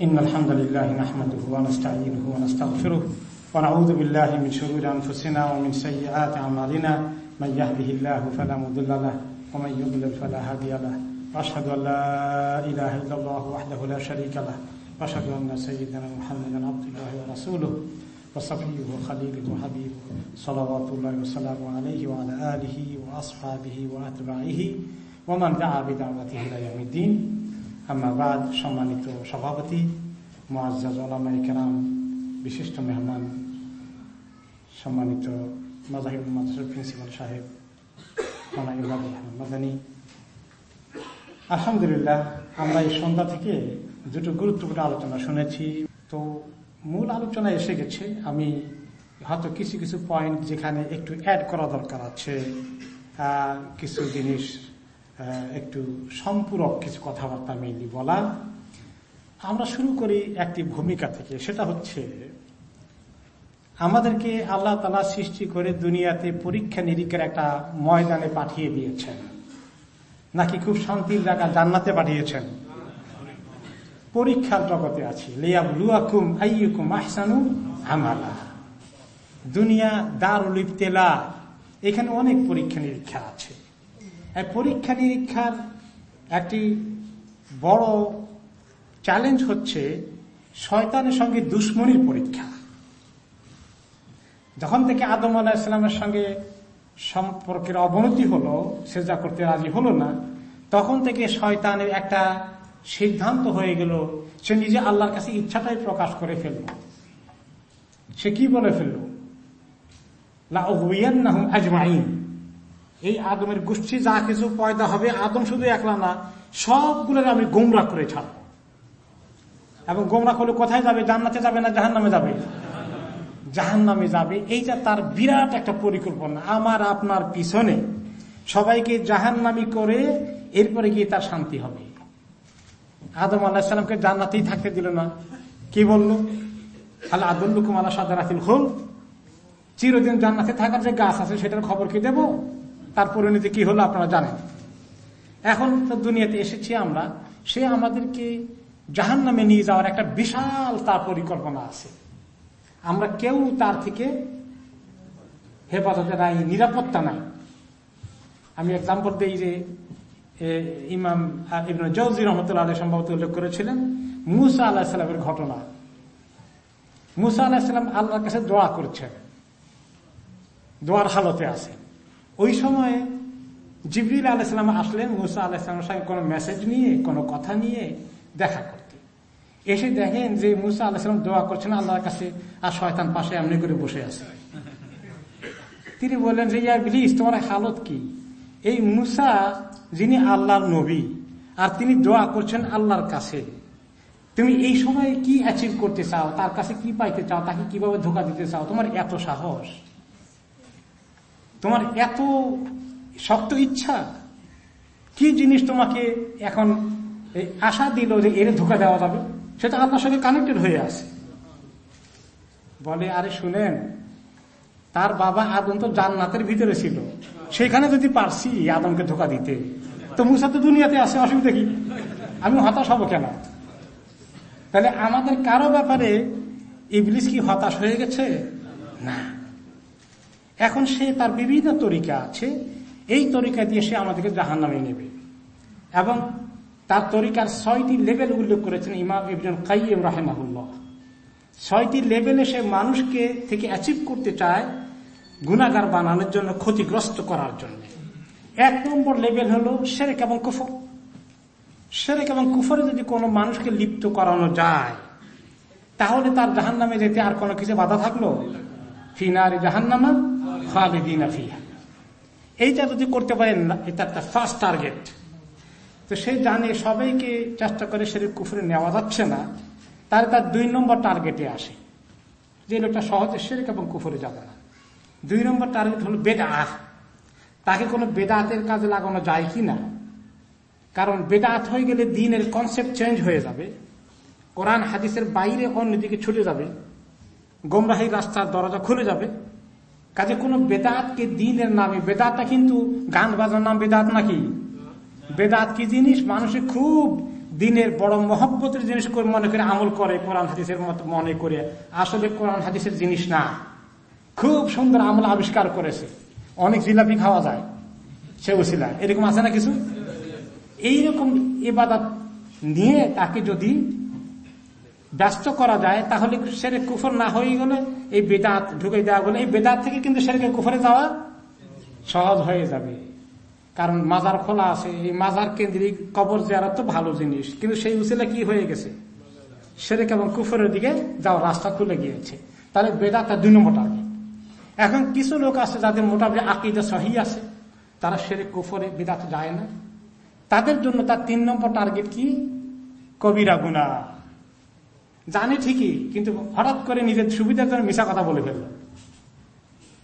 إن الحمد لله نحمده ونستعينه ونستغفره ونعوذ بالله من شرور أنفسنا ومن سيئات أعمالنا. من يهده الله فلا مضل له ومن يضلل فلا هادي له. وأشهد أن لا إله إلا الله وحده لا شريك له. وأشهد أن سيدنا محمدا عبد الله ورسوله وصفيه وخليله وحبيبه صلوات الله وسلامه عليه وعلى آله وأصحابه وأتباعه ومن دعا بدعوته إلى يوم الدين. আমাবাদ সম্মানিত সভাপতি মোয়াজ্জাম বিশিষ্ট মেহমান, সম্মানিত মাজাহিব মাদ্রাসার প্রিন্সিপাল সাহেব মাদানী। আলহামদুলিল্লাহ, আমরা এই সন্ধ্যা থেকে দুটো গুরুত্বপূর্ণ আলোচনা শুনেছি। তো মূল আলোচনা এসে গেছে, আমি হয়তো কিছু কিছু পয়েন্ট যেখানে একটু অ্যাড করা দরকার আছে কিছু জিনিস একটু সম্পূরক কিছু কথাবার্তা মেনলি বলা আমরা শুরু করি একটি ভূমিকা থেকে, সেটা হচ্ছে আমাদেরকে আল্লাহ তালা সৃষ্টি করে দুনিয়াতে পরীক্ষা নিরীক্ষার একটা ময়দানে পাঠিয়ে দিয়েছেন। নাকি খুব শান্তির জায়গা জান্নাতে পাঠিয়েছেন? পরীক্ষার জগতে আছি। আহসানু দুনিয়া দারুল ইবতেলা। এখানে অনেক পরীক্ষা নিরীক্ষা আছে। পরীক্ষা নিরীক্ষার একটি বড় চ্যালেঞ্জ হচ্ছে শয়তানের সঙ্গে দুশ্মনির পরীক্ষা। যখন থেকে আদম আলাহ ইসলামের সঙ্গে সম্পর্কের অবনতি হলো সেজা করতে রাজি হলো না, তখন থেকে শয়তানের একটা সিদ্ধান্ত হয়ে গেল, সে নিজে আল্লাহর কাছে ইচ্ছাটাই প্রকাশ করে ফেলল। সে কি বলে ফেলল? না হুইয়ান না হুম আজমাইন। এই আদমের গোষ্ঠী যা কিছু পয়দা হবে, আদম শুধু একলা না, সবগুলোর আমি গোমরা করে ছাড়ব। এবং গোমরা করলে কোথায় যাবে? জান্নাতে যাবে না জাহান নামে যাবে? জাহান নামে যাবে এইটা তার বিরাট একটা পরিকল্পনা। আমার, আপনার পিছনে সবাইকে জাহান নামি করে এরপরে গিয়ে তার শান্তি হবে। আদম আল্লাহামকে জান্নাতেই থাকতে দিল না। কি বলল? আল্লাহ আদুল্লুকুম আল্লাহ সাদারাতিল হোল চিরদিন জান্নাতে থাকার যে গাছ আছে, সেটার খবর কি দেব? তার পরিণতি কি হলো আপনারা জানেন। এখন দুনিয়াতে এসেছি আমরা, সে আমাদেরকে জাহান নামে নিয়ে যাওয়ার একটা বিশাল তার পরিকল্পনা আছে। আমরা কেউ তার থেকে হেফাজতে নাই, নিরাপত্তা নাই। আমি এক্সাম্পল দিই যে ইমাম ইবন জৌজি রহমতুল্লাহ সম্ভবত উল্লেখ করেছিলেন, মুসা আল্লাহ সাল্লামের ঘটনা। মুসা আল্লাহ সাল্লাম আল্লাহর কাছে দোয়া করছেন। দোয়ার হালতে আছে। ওই সময়ে জিবরিল আলাইসালাম আসলেন, মুসা আলাহিসামের সঙ্গে কোনো মেসেজ নিয়ে, কোনো কথা নিয়ে দেখা করতে। এসে দেখেন যে মুসা আলাহিসাম দোয়া করছেন আল্লাহর কাছে, আর শয়তান পাশে এমনি করে বসে আছে। তিনি বললেন যে ইয়া বিলিস, তোমার হালত কি? এই মুসা, যিনি আল্লাহর নবী, আর তিনি দোয়া করছেন আল্লাহর কাছে। তুমি এই সময় কি অ্যাচিভ করতে চাও? তার কাছে কি পাইতে চাও? তাকে কীভাবে ধোকা দিতে চাও? তোমার এত সাহস। তোমার এত শক্ত ইচ্ছা? কি জিনিস তোমাকে এখন আশা দিল যে এর ধোকা দেওয়া যাবে? সেটা আপনার সঙ্গে কানেক্টেড হয়ে আছে। বলে, আরে শুনেন, তার বাবা আদম তো জান্নাতের ভিতরে ছিল। সেখানে যদি পারছি আদমকে ধোকা দিতে, তো মুসা তো দুনিয়াতে আছে, অসুবিধা কি? আমি হতাশ হব কেন? তাহলে আমাদের কারও ব্যাপারে ইবলিস কি হতাশ হয়ে গেছে? না। এখন সে তার বিভিন্ন তরিকা আছে। এই তরিকা দিয়ে সে আমাদেরকে জাহান নামে নেবে। এবং তার তরিকার ছয়টি লেভেল উল্লেখ করেছেন ইমাম ইবন কাইম রাহেমাহুল্লাহ। ছয়টি লেভেলে সে মানুষকে থেকে অ্যাচিভ করতে চায় গুণাগার বানানোর জন্য, ক্ষতিগ্রস্ত করার জন্য। এক নম্বর লেভেল হলো সেরেক এবং কুফর। সেরেক এবং কুফরে যদি কোনো মানুষকে লিপ্ত করানো যায়, তাহলে তার জাহান নামে যেতে আর কোনো কিছু বাধা থাকল? ফিনারে জাহান্নামা এইটা যদি করতে পারেন এটা একটা ফার্স্ট টার্গেট তো সে জানে সবাইকে চেষ্টা করে সে কুফরে নেওয়া যাচ্ছে না, তার তার দুই নম্বর টার্গেটে আসে। যে লোকটা সহজে শেরেক এবং কুফরে যাবে না। দুই নম্বর টার্গেট হলো বেদাত। তাকে কোনো বেদাতের কাজে লাগানো যায় কি না? কারণ বেদাত হয়ে গেলে দিনের কনসেপ্ট চেঞ্জ হয়ে যাবে। কোরআন, হাদিসের বাইরে অন্যদিকে ছুটে যাবে। গোমরাহির রাস্তার দরজা খুলে যাবে। কাজে কোনো বেদাতকে দিনের নামে বেদাতটা কিন্তু গান বাজার নাম বেদাত নাকি? বেদাত কি জিনিস? মানুষের খুব দিনের বড় মহব্বতের জিনিস মনে করে আমল করে কোরআন হাদিসের মতো মনে করে। আসলে কোরআন হাদিসের জিনিস না। খুব সুন্দর আমল আবিষ্কার করেছে। অনেক জিলাপি খাওয়া যায়। সে উসিলা। এরকম আছে না কিছু? এইরকম এবাদত নিয়ে তাকে যদি ব্যস্ত করা যায়, তাহলে সেরে কুফর না হয়ে গেলে এই বেদাত ঢুকে দেওয়া গেলে, এই বেদাত থেকে কিন্তু সেরেকে কুফরে যাওয়া সহজ হয়ে যাবে। কারণ মাজার খোলা আছে, এই মাজার কেন্দ্রিক কবর যারা তো ভালো জিনিস, কিন্তু সেই উচিলে কি হয়ে গেছে? সেরেক এবং কুফরের দিকে যাওয়ার রাস্তা খুলে গিয়েছে। তাহলে বেদাতটা দুই নম্বর টার্গেট এখন কিছু লোক আছে যাদের মোটামুটি আকিদা সহি আছে, তারা সেরে কুফরে বেদাত যায় না। তাদের জন্য তার তিন নম্বর টার্গেট কি? কবিরা গুনা জানে ঠিকই, কিন্তু হঠাৎ করে নিজের সুবিধার জন্য মিশা কথা বলে ফেলল।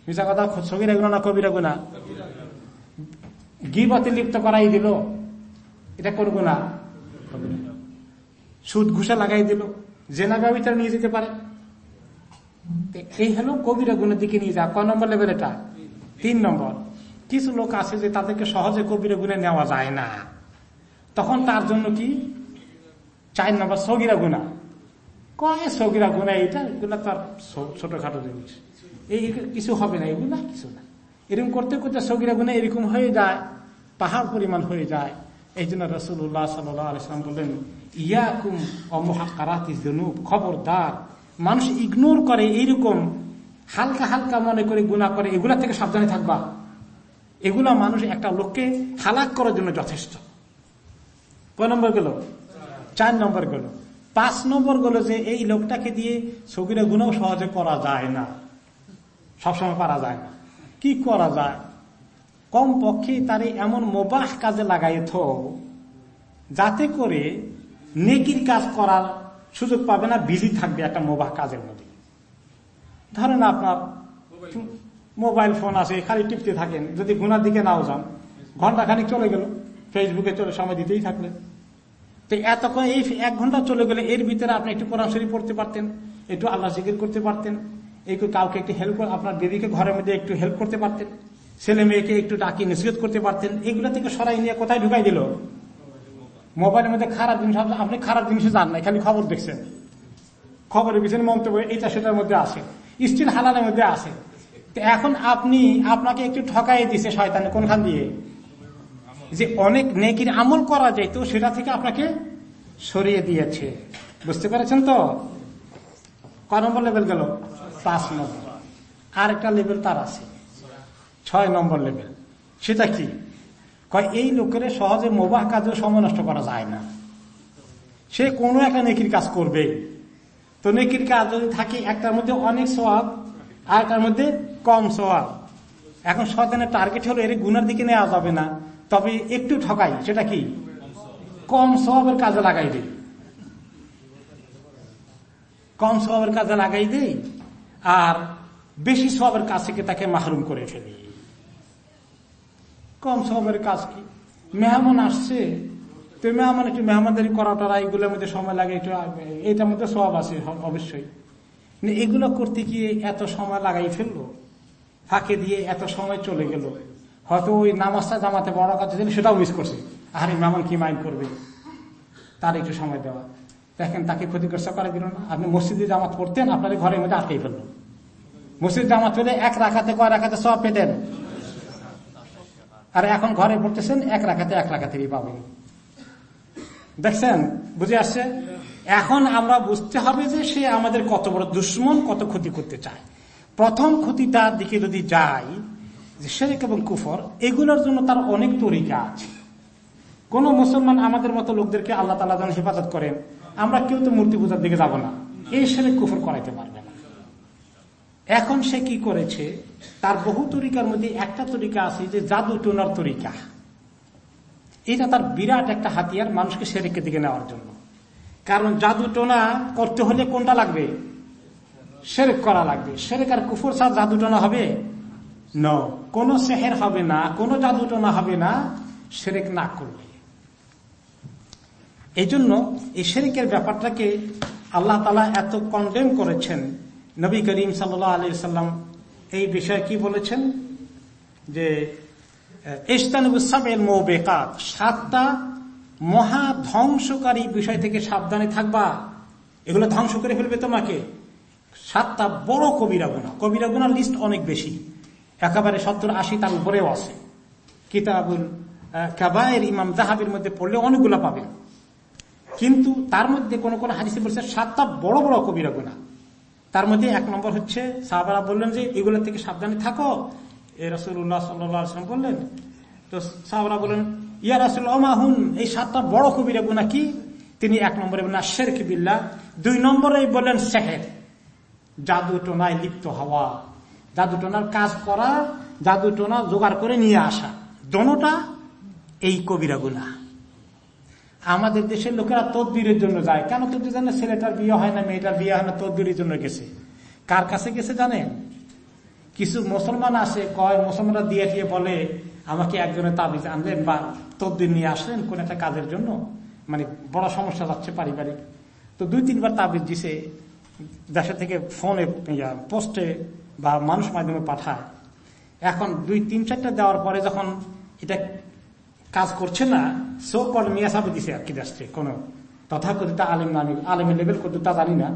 মিশা কথা সগিরা গুণা না, কবিরা গুণা গিবতে লিপ্ত করাই দিল, এটা কোন গুণা সুদ ঘুষা লাগাই দিল জেনা ব্যবচার নিয়ে যেতে পারে। এই হলো কবিরা গুণের দিকে নিয়ে যা কয় নম্বর লেভেল এটা? তিন নম্বর। কিছু লোক আছে যে তাদেরকে সহজে কবিরা গুণে নেওয়া যায় না। তখন তার জন্য কি? চার নম্বর সগিরা গুণা। কয়ে সগিরা গুণা এটা, এগুলা তার ছোটখাটো জিনিস। এই কিছু হবে না, এগুলা কিছু না। এরকম করতে করতে সগিরা গুণা এরকম হয়ে যায়, পাহাড় পরিমাণ হয়ে যায়। এই জন্য রসুল্লাহ সাল্লাম বললেন, ইয়াকুম অমহাকারাতি জনুব খবরদার। মানুষ ইগনোর করে এইরকম, হালকা হালকা মনে করে গুণা করে, এগুলা থেকে সাবধানে থাকবা। এগুলা মানুষ একটা লোককে হালাক করার জন্য যথেষ্ট। কয় নম্বর গেল? চার নম্বর গেল। পাঁচ নম্বর গেল যে এই লোকটাকে দিয়ে সগিরা গুণাও সহজে করা যায় না। সবসময় পারা যায় না। কি করা যায়? কম পক্ষে তারে এমন মোবাহ কাজে লাগাই থ যাতে করে নেকির কাজ করার সুযোগ পাবে না, বিজি থাকবে একটা মোবাহ কাজের মধ্যে। ধরেন আপনার মোবাইল ফোন আছে, খালি টিপতে থাকেন, যদি গুনার দিকে নাও যান ঘণ্টা খানিক চলে গেল ফেসবুকে চলে, সময় দিতেই থাকলেন। তো এতক্ষণ এই এক ঘণ্টা চলে গেলে এর ভিতরে আপনি একটু কোরআন শরীফ পড়তে পারতেন, একটু আল্লাহ জিকির করতে পারতেন একটু কাউকে একটু হেল্প আপনার দিদিকে ঘরের মধ্যে একটু হেল্প করতে পারতেন, ছেলে মেয়েকে একটু ডাকি নিষেধ করতে পারতেন, এগুলো থেকে সরাই নিয়ে কোথায় ঢুকাই দিল? মোবাইলের মধ্যে খারাপ জিনিস আপনি খারাপ জিনিসে জান না খালি খবর দেখছেন। খবরের পিছনে মন্তব্য, এটা সেটার মধ্যে আছে। স্টিল হালানের মধ্যে আছে। তো এখন আপনি আপনাকে একটু ঠকাই দিছে শয়তানে কোনখান দিয়ে? যে অনেক নেকির আমল করা যায়, তো সেটা থেকে আপনাকে সরিয়ে দিয়েছে। বুঝতে পেরেছেন তো? ক নম্বর লেভেল গেল? পাঁচ নম্বর। আর একটা লেভেল তার আছে। ছয় নম্বর লেভেল। সেটা কি? কয়, এই লোকের সহজে মোবাহ কাজেও সময় নষ্ট করা যায় না। সে কোনো একটা নেকির কাজ করবে। তো নেকির কাজ যদি থাকে, একটার মধ্যে অনেক সবাব আর একটার মধ্যে কম সবাব এখন শয়তানের টার্গেট হলো, এর গুনার দিকে নেওয়া যাবে না। তবে একটু ঠকাই, সেটা কি? কম স্বভাবের কাজে লাগাই দেই। কম স্বভাবের কাজে লাগাই দেই আর বেশি স্বভাবের কাজ থেকে তাকে মাহরুম করে ফেলি। কম স্বভাবের কাজ কি? মেহমান আসছে, তো মেহমান একটু মেহমানদারি করা টরা এগুলোর মধ্যে সময় লাগে, একটু, এটার মধ্যে স্বভাব আছে অবশ্যই। এগুলো করতে গিয়ে এত সময় লাগাই ফেলল, ফাঁকে দিয়ে এত সময় চলে গেল। হয়তো ওই নামাজটা জামাতে বড় কাজ ছিল সেটাও মিস করছে। আরে মেহমান কি মাইন্ড করবে? তার একটু সময় দেওয়া। দেখেন, তাকে ক্ষতিগ্রস্ত করা দিল না আপনি মসজিদে জামাত পড়তেন, আপনার ঘরের মধ্যে আটকেই ফেলল। মসজিদ জামাত পেলে এক রাখাতে কয় রাখাতে সব পেতেন আর এখন ঘরে পড়তেছেন, এক রাখাতে এক রাখাতেই পাবেন দেখছেন? বুঝে আসছে? এখন আমরা বুঝতে হবে যে সে আমাদের কত বড় দুশ্মন, কত ক্ষতি করতে চায়। প্রথম ক্ষতিটার দিকে যদি যাই যে শেরেক এবং কুফর, এগুলোর জন্য তার অনেক তরিকা আছে। কোন মুসলমান আমাদের মতো লোকদেরকে আল্লাহ তালা যেন হেফাজত করেন, আমরা কেউ তো মূর্তি পূজার দিকে যাব না। এই শেরেক কুফর করাইতে পারবে না। এখন সে কি করেছে? তার বহু তরিকার মধ্যে একটা তরিকা আছে যে জাদু টোনার তরিকা। এটা তার বিরাট একটা হাতিয়ার মানুষকে সেরেকের দিকে নেওয়ার জন্য। কারণ জাদু টোনা করতে হলে কোনটা লাগবে? সেরেক করা লাগবে। সেরেক আর কুফর সার জাদু টোনা হবে? কোন সেহের হবে না, কোন জাদু টোনা হবে না সেরেক না করলে এই জন্য এই শেরিকের ব্যাপারটাকে আল্লাহ তালা এত কন্ডেম করেছেন। নবী করিম সাল্লাহ আলি সাল্লাম এই বিষয়ে কি বলেছেন? যে ইস্তানবুসামের মৌবেকাত সাতটা মহা ধ্বংসকারী বিষয় থেকে সাবধানে থাকবা। এগুলো ধ্বংস করে ফেলবে তোমাকে। সাতটা বড় কবিরা গুণা কবিরা গুণার লিস্ট অনেক বেশি। একেবারে সত্তর আশি তার উপরেও আছে। কিতাবুল কাবায়ের ইমাম জাহাবের মধ্যে পড়লে অনেকগুলো পাবেন কিন্তু তার মধ্যে কোন কোন হাদিসে বলছে সাতটা বড় বড় কবিরা গুণা। তার মধ্যে এক নম্বর হচ্ছে সাহাবারা বললেন যে এগুলো থেকে সাবধানে থাকো। এ রসুল্লাহ সাল্লাম বললেন, তো সাহাবারা বললেন, ইয়া রাসুল অমাহুন এই সাতটা বড় কবিরা গুণা কি? তিনি এক নম্বরে বললেন শেরক বিল্লা দুই নম্বরে বললেন সেহের জাদু টোনায় লিপ্ত হওয়া। জাদু টোনার কাজ করা জাদু টোনা জোগাড় করে নিয়ে আসা। দোনোটা এই কবিরা গুণা আমাদের দেশের লোকেরা তদবিরের জন্য যায়। কেন তদবির জানে ছেলেটার বিয়ে হয় না, মেয়েটার বিয়ে হয় না, তদবিরের জন্য গেছে। কার কাছে গেছে জানেন? কিছু মুসলমান আসে কয় মুসলমানরা দিয়ে দিয়ে বলে, আমাকে একজনের তাবিজ আনলেন বা তদবির নিয়ে আসলেন কোন একটা কাজের জন্য। মানে বড় সমস্যা যাচ্ছে পারিবারিক। তো দুই তিনবার তাবিজ দিছে। দেশে থেকে ফোনে পোস্টে বা মানুষ মাধ্যমে পাঠায়। এখন দুই, তিন, চারটা দেওয়ার পরে যখন এটা কাজ করছে না সো কল মিয়া সাহেব দিছে আর কি দেশে কোন তথাকথিত আলিম নামি আলিমের লেভেল করতে তা জানি না।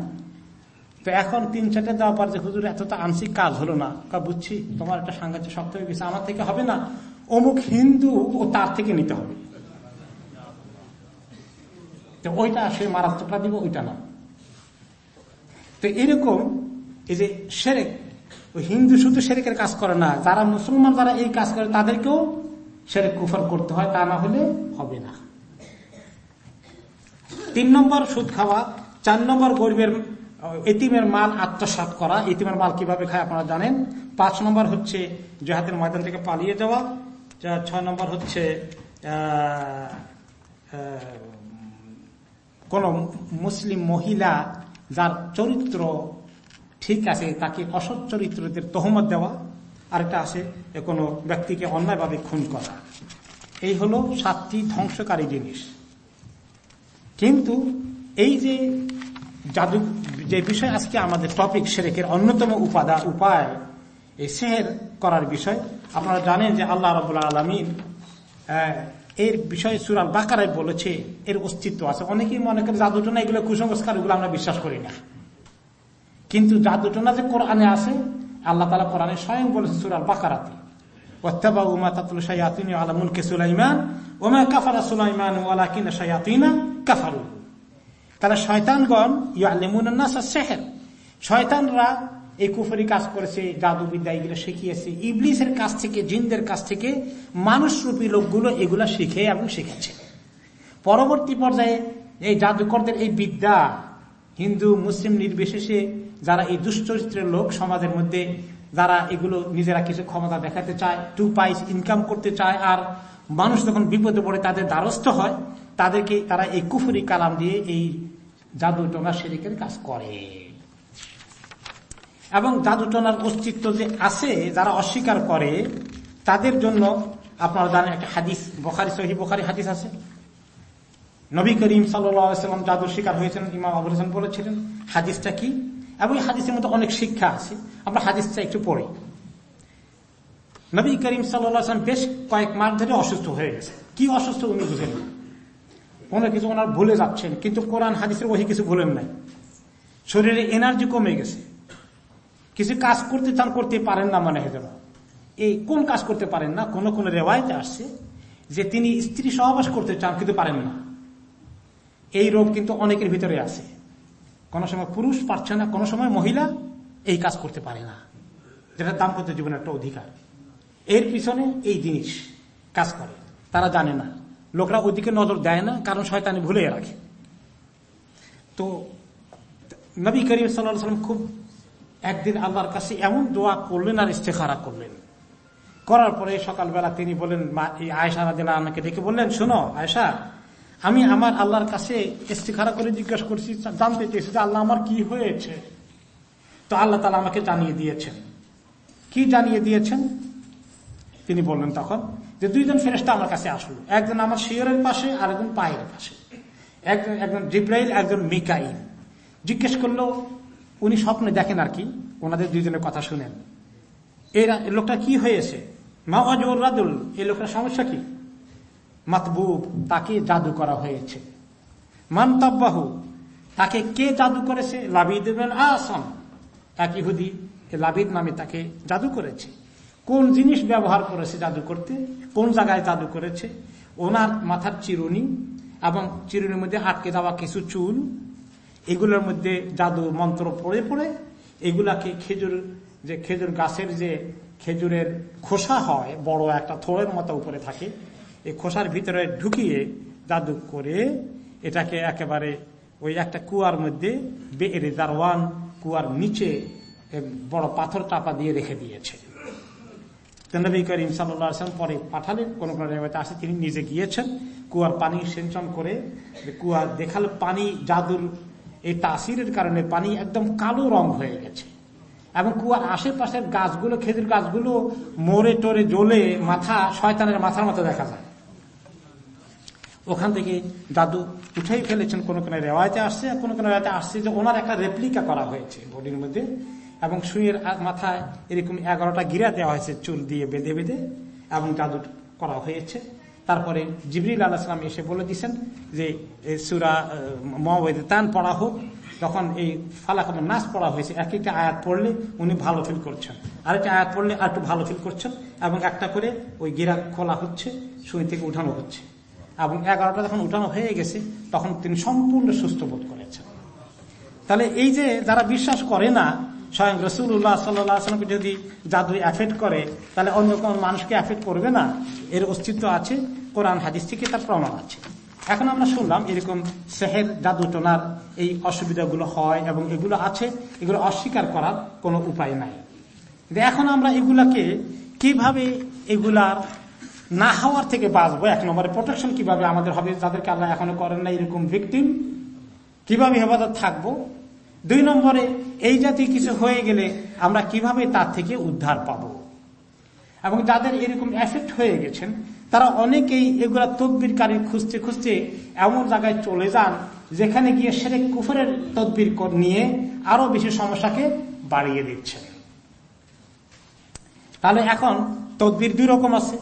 তো এখন তিন, চারটে দেওয়ার পর যে হুজুর এতটা আংশিক কাজ হলো না বুঝছি তোমার একটা সাংঘাতিক শক্ত হয়ে গেছে, আমার থেকে হবে না, অমুক হিন্দু ও তার থেকে নিতে হবে। তো ওইটা সে মারাত্মকটা দিব, ওইটা না। তো এরকম এই যে সেরেক হিন্দু শুধু সেরেকের কাজ করে না, যারা মুসলমান যারা এই কাজ করে তাদেরকেও সেরেক কুফর করতে হয়, তা না হলে হবে না। তিন নম্বর সুদ খাওয়া, চার নম্বর গরিবের, এতিমের মাল আত্মসাত করা, এতিমের মাল কীভাবে খায় আপনারা জানেন? পাঁচ নম্বর হচ্ছে জেহাদের ময়দান থেকে পালিয়ে যাওয়া ছয় নম্বর হচ্ছে কোন মুসলিম মহিলা যার চরিত্র ঠিক আছে, তাকে অসৎ চরিত্রদের তহমত দেওয়া। আরেকটা আছে কোনো ব্যক্তিকে অন্যায়ভাবে খুন করা। এই হলো সাতটি ধ্বংসকারী জিনিস। কিন্তু এই যে জাদু, যে বিষয় আজকে আমাদের টপিক সেরেকের অন্যতম উপাদা, উপায়, এই সেহের করার বিষয়, আপনারা জানেন যে আল্লাহ রবুল্লা আলমিন এর বিষয়ে সুরাল বাকারায় বলেছে, এর অস্তিত্ব আছে। অনেকেই মনে করে জাদুটনা এগুলো কুসংস্কার, এগুলো আমরা বিশ্বাস করি না। কিন্তু জাদুটনা যে কোরআনে আছে, আল্লাহ তালা কোরআনে স্বয়ং বলেছে সুরাল বাকারাতে তাহলে শয়তানগণ সেহের। শয়তানরা এই কুফরি কাজ করেছে, জাদুবিদ্যা এগুলো শিখিয়েছে, ইবলিসের কাছ থেকে, জিনদের কাছ থেকে মানুষরূপী লোকগুলো এগুলো শিখে এবং শিখেছে। পরবর্তী পর্যায়ে এই জাদুকরদের এই বিদ্যা হিন্দু, মুসলিম নির্বিশেষে যারা এই দুশ্চরিত্রের লোক সমাজের মধ্যে, যারা এগুলো নিজেরা কিছু ক্ষমতা দেখাতে চায় টু পাইস ইনকাম করতে চায়, আর মানুষ যখন বিপদে পড়ে তাদের দ্বারস্থ হয়, তাদেরকে তারা এই কুফুরি কালাম দিয়ে এই জাদু টোনা শেরিকের কাজ করে। এবং জাদু টোনার অস্তিত্ব যে আছে, যারা অস্বীকার করে, তাদের জন্য আপনারা জানেন একটা হাদিস, বখারি সহি বখারি হাদিস আছে। নবী করিম সাল্লাম জাদুর শিকার হয়েছেন, ইমাম আবুল হাসান বলেছিলেন, হাদিসটা কি? এবং হাদিসের মধ্যে অনেক শিক্ষা আছে। আমরা হাদিসটা একটু পড়ি। নবী করিম সাল্লাম বেশ কয়েক মাস ধরে অসুস্থ হয়ে গেছে। কি অসুস্থ উনি বুঝেন? কোনো কিছু ওনার ভুলে যাচ্ছেন, কিন্তু কোরআন, হাদিসের ওই কিছু ভুলেন নাই। শরীরে এনার্জি কমে গেছে। কিছু কাজ করতে চান, করতে পারেন না মানে হেজর এই কোন কাজ করতে পারেন না? কোন কোন রেওয়ায়তে আসছে যে তিনি স্ত্রী সহবাস করতে চান, কিন্তু পারেন না। এই রোগ কিন্তু অনেকের ভিতরে আছে। কোন সময় পুরুষ পারছে না, কোন সময় মহিলা এই কাজ করতে পারে না। যেটা দাম্পত্য জীবনের একটা অধিকার। এর পিছনে এই জিনিস কাজ করে। তারা জানে না। লোকরা ওইদিকে নজর দেয় না, কারণ শয়তানি ভুলে রাখে। তো নবী করিম সাল্লাম খুব একদিন আল্লাহর কাছে এমন দোয়া করলেন আর ইস্তেখারা করলেন। করার পরে সকালবেলা তিনি বলেন আয়সা রাদিনা আমাকে ডেকে বললেন, শোনো আয়সা আমি আমার আল্লাহর কাছে ইস্তেখারা করে জিজ্ঞাসা করছি, জানতে চেয়েছি যে আল্লাহ আমার কি হয়েছে। তো আল্লাহ তালা আমাকে জানিয়ে দিয়েছেন। কি জানিয়ে দিয়েছেন? তিনি বললেন তখন যে দুইজন ফেরেস্তা আমার কাছে আসলো। একজন আমার শিয়রের পাশে আর একজন পায়ের পাশে। একজন একজন জিব্রাইল, একজন মিকাইল। জিজ্ঞেস করল, উনি স্বপ্নে দেখেন আর কি? ওনাদের দুইজনের কথা শুনেন। এই লোকটা কি হয়েছে? মা অজর রাদুল এই লোকটার সমস্যা কি? মাতবুব, তাকে জাদু করা হয়েছে। মান্তাব্বাহু তাকে কে জাদু করেছে? লাবিদ আসাম এক ইহুদি লাবিদ নামে তাকে জাদু করেছে। কোন জিনিস ব্যবহার করেছে জাদু করতে? কোন জায়গায় জাদু করেছে? ওনার মাথার চিরুনি এবং চিরুনির মধ্যে আটকে যাওয়া কিছু চুল, এগুলোর মধ্যে জাদু মন্ত্র পড়ে পড়ে, এগুলাকে খেজুর, যে খেজুর গাছের যে খেজুরের খোসা হয়, বড় একটা থোড়ের মতো উপরে থাকে এই খোসার ভিতরে ঢুকিয়ে জাদু করে এটাকে একেবারে ওই একটা কুয়ার মধ্যে দারওয়ান কুয়ার নিচে বড় পাথর চাপা দিয়ে রেখে দিয়েছে। পরে পাঠালেন, কোন আসে, তিনি নিজে গিয়েছেন, কুয়ার পানি সিঞ্চন করে কুয়ার দেখাল পানি, জাদুর এই তাসিরের কারণে পানি একদম কালো রং হয়ে গেছে। এবং কুয়ার আশেপাশের গাছগুলো খেজুর গাছগুলো, মোড়ে টোরে জ্বলে মাথা, শয়তানের মাথার মতো দেখা যায়। ওখান থেকে দাদু উঠেই ফেলেছেন, কোন কোন রেওয়ায়তে আসছে আর কোন কোন রেওয়ায়তে আসছে যে ওনার একটা রেপ্লিকা করা হয়েছে বডির মধ্যে এবং সুইয়ের মাথায় এরকম এগারোটা গিরা দেওয়া হয়েছে চুল দিয়ে বেঁধে বেঁধে এবং জাদু করা হয়েছে। তারপরে জিবরিল আলাহাম এসে বলে দিচ্ছেন যে সুরা মহাবৈদে তান পড়া হোক। তখন এই ফালাকাম নাচ পড়া হয়েছে। এক একটা আয়াত পড়লে উনি ভালো ফিল করছেন। আরেকটা আয়াত পড়লে আর একটু ভালো ফিল করছেন এবং একটা করে ওই গিরা খোলা হচ্ছে সুই থেকে উঠানো হচ্ছে। এবং এগারোটা যখন উঠানো হয়ে গেছে, তখন তিনি সম্পূর্ণ সুস্থ বোধ করেছেন। তাহলে এই যে যারা বিশ্বাস করে না, স্বয়ং রসুল্লাহ সাল্লামকে যদি জাদু অ্যাফেক্ট করে, তাহলে অন্য কোন মানুষকে অ্যাফেক্ট করবে না। এর অস্তিত্ব আছে, কোরআন, হাদিস থেকে তার প্রমাণ আছে। এখন আমরা শুনলাম এরকম সেহের জাদু টোনার এই অসুবিধাগুলো হয় এবং এগুলো আছে, এগুলো অস্বীকার করার কোনো উপায় নাই। এখন আমরা এগুলাকে কীভাবে এগুলার না হওয়ার থেকে বাঁচবো, এক নম্বরে প্রোটেকশন কীভাবে আমাদের হবে, যাদেরকে আল্লাহ এখনও করেন না এরকম ভিকটিম কীভাবে হেফাজত থাকব? দুই নম্বরে, এই জাতীয় কিছু হয়ে গেলে আমরা কীভাবে তার থেকে উদ্ধার পাব? এবং যাদের এরকম এফেক্ট হয়ে গেছেন, তারা অনেকেই এগুলা তদবিরকারী খুঁজতে খুঁজতে এমন জায়গায় চলে যান, যেখানে গিয়ে সেরে কুফরের তদবির নিয়ে আরও বেশি সমস্যাকে বাড়িয়ে দিচ্ছে তাহলে এখন তদবির দুই রকম আছে।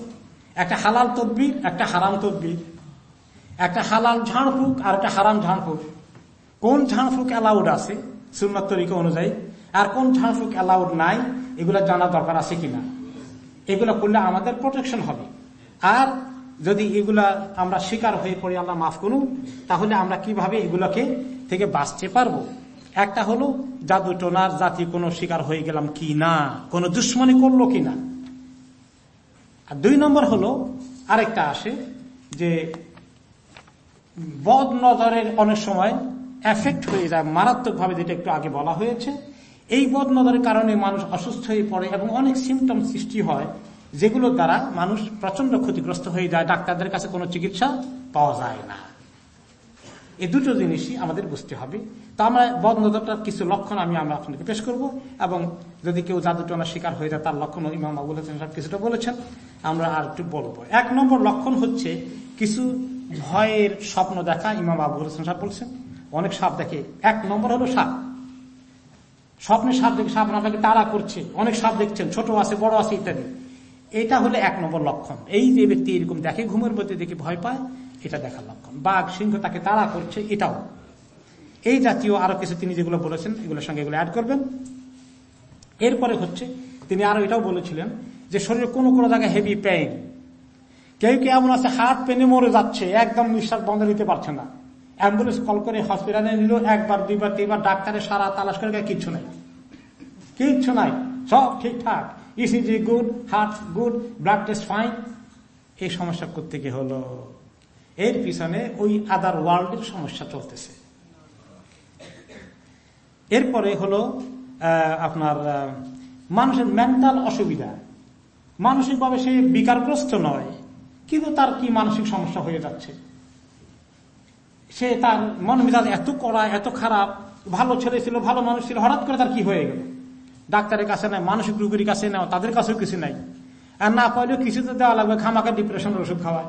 একটা হালাল তদবির, একটা হারাম তদবির। একটা হালাল ঝাড়ফুক আর একটা হারাম ঝাড়ফুক। কোন ঝাড়ফুক অ্যালাউড আছে সুন্নত তরিকা অনুযায়ী? আর কোন ঝাড়ফুক অ্যালাউড নাই, এগুলো জানা দরকার আছে কিনা? এগুলো করলে আমাদের প্রোটেকশন হবে। আর যদি এগুলা আমরা শিকার হয়ে পড়ে, আল্লাহ মাফ করুন, তাহলে আমরা কীভাবে এগুলোকে থেকে বাঁচতে পারব? একটা হলো জাদু টোনার জাতি কোনো শিকার হয়ে গেলাম কি না? কোনো দুশ্মনী করল কি না? আর দুই নম্বর হলো, আরেকটা আসে যে বদ নজরের অনেক সময় এফেক্ট হয়ে যায়, মারাত্মকভাবে যেটা একটু আগে বলা হয়েছে। এই বদ নজরের কারণে মানুষ অসুস্থ হয়ে পড়ে এবং অনেক সিমটম সৃষ্টি হয়, যেগুলোর দ্বারা মানুষ প্রচণ্ড ক্ষতিগ্রস্ত হয়ে যায়, ডাক্তারদের কাছে কোনো চিকিৎসা পাওয়া যায় না। এই দুটো জিনিসই আমাদের বুঝতে হবে। তা আমরা বদনজরটার কিছু লক্ষণ আমি আমরা আপনাকে পেশ করব এবং যদি কেউ জাদুটনার শিকার হয়ে যায়, তার লক্ষণ ইমাম আবুল হাসান সাহেব কিছুটা বলেছেন। আমরা আর একটু বলব। এক নম্বর লক্ষণ হচ্ছে কিছু ভয়ের স্বপ্ন দেখা ইমাম আবুল হাসান সাহেব বলছেন, অনেক সাপ দেখে। এক নম্বর হলো সাপ। স্বপ্নের সাপ দেখে সাপ আপনাকে তাড়া করছে, অনেক সাপ দেখছেন, ছোট আছে, বড় আছে ইত্যাদি। এটা হলো এক নম্বর লক্ষণ। এই যে ব্যক্তি এরকম দেখে, ঘুমের মধ্যে দেখে ভয় পায়, এটা দেখার লক্ষণ। বাঘ, সিংহ তাকে তাড়া করছে, এটাও। এই জাতীয় আরও কিছু তিনি যেগুলো বলেছেন, এগুলোর সঙ্গে এগুলো অ্যাড করবেন। এরপরে হচ্ছে, তিনি আরও এটাও বলেছিলেন যে শরীরে কোনো কোনো জায়গায় হেভি পেইন কেউ কেউ এমন আছে হার্ট পেনে মরে যাচ্ছে, একদম নিঃশ্বাস বন্ধ নিতে পারছে না। অ্যাম্বুলেন্স কল করে হসপিটালে নিল, একবার, দুইবার, তিনবার, ডাক্তারের সারা তালাশ করে কিচ্ছু নাই। কিচ্ছু নাই, সব ঠিকঠাক। ECG good heart good blood test fine এই সমস্যা করতে গিয়ে হলো? এর পিছনে ওই আদার ওয়ার্ল্ডের সমস্যা চলতেছে। এরপরে হলো আপনার মানুষের মেন্টাল অসুবিধা। মানসিকভাবে সে বিকারগ্রস্ত নয়, কিন্তু তার কি মানসিক সমস্যা হয়ে যাচ্ছে? সে তার মন মেজাজ এত কড়া, এত খারাপ, ভালো ছেলে ছিল, ভালো মানুষ ছিল, হঠাৎ করে তার কি হয়ে গেল? ডাক্তারের কাছে নাই, মানসিক রোগীর কাছে নেওয়া তাদের কাছেও কিছু নাই। আর না পাইলেও কিছু তো দেওয়া লাগবে খামাকা ডিপ্রেশনের ওষুধ খাওয়ায়।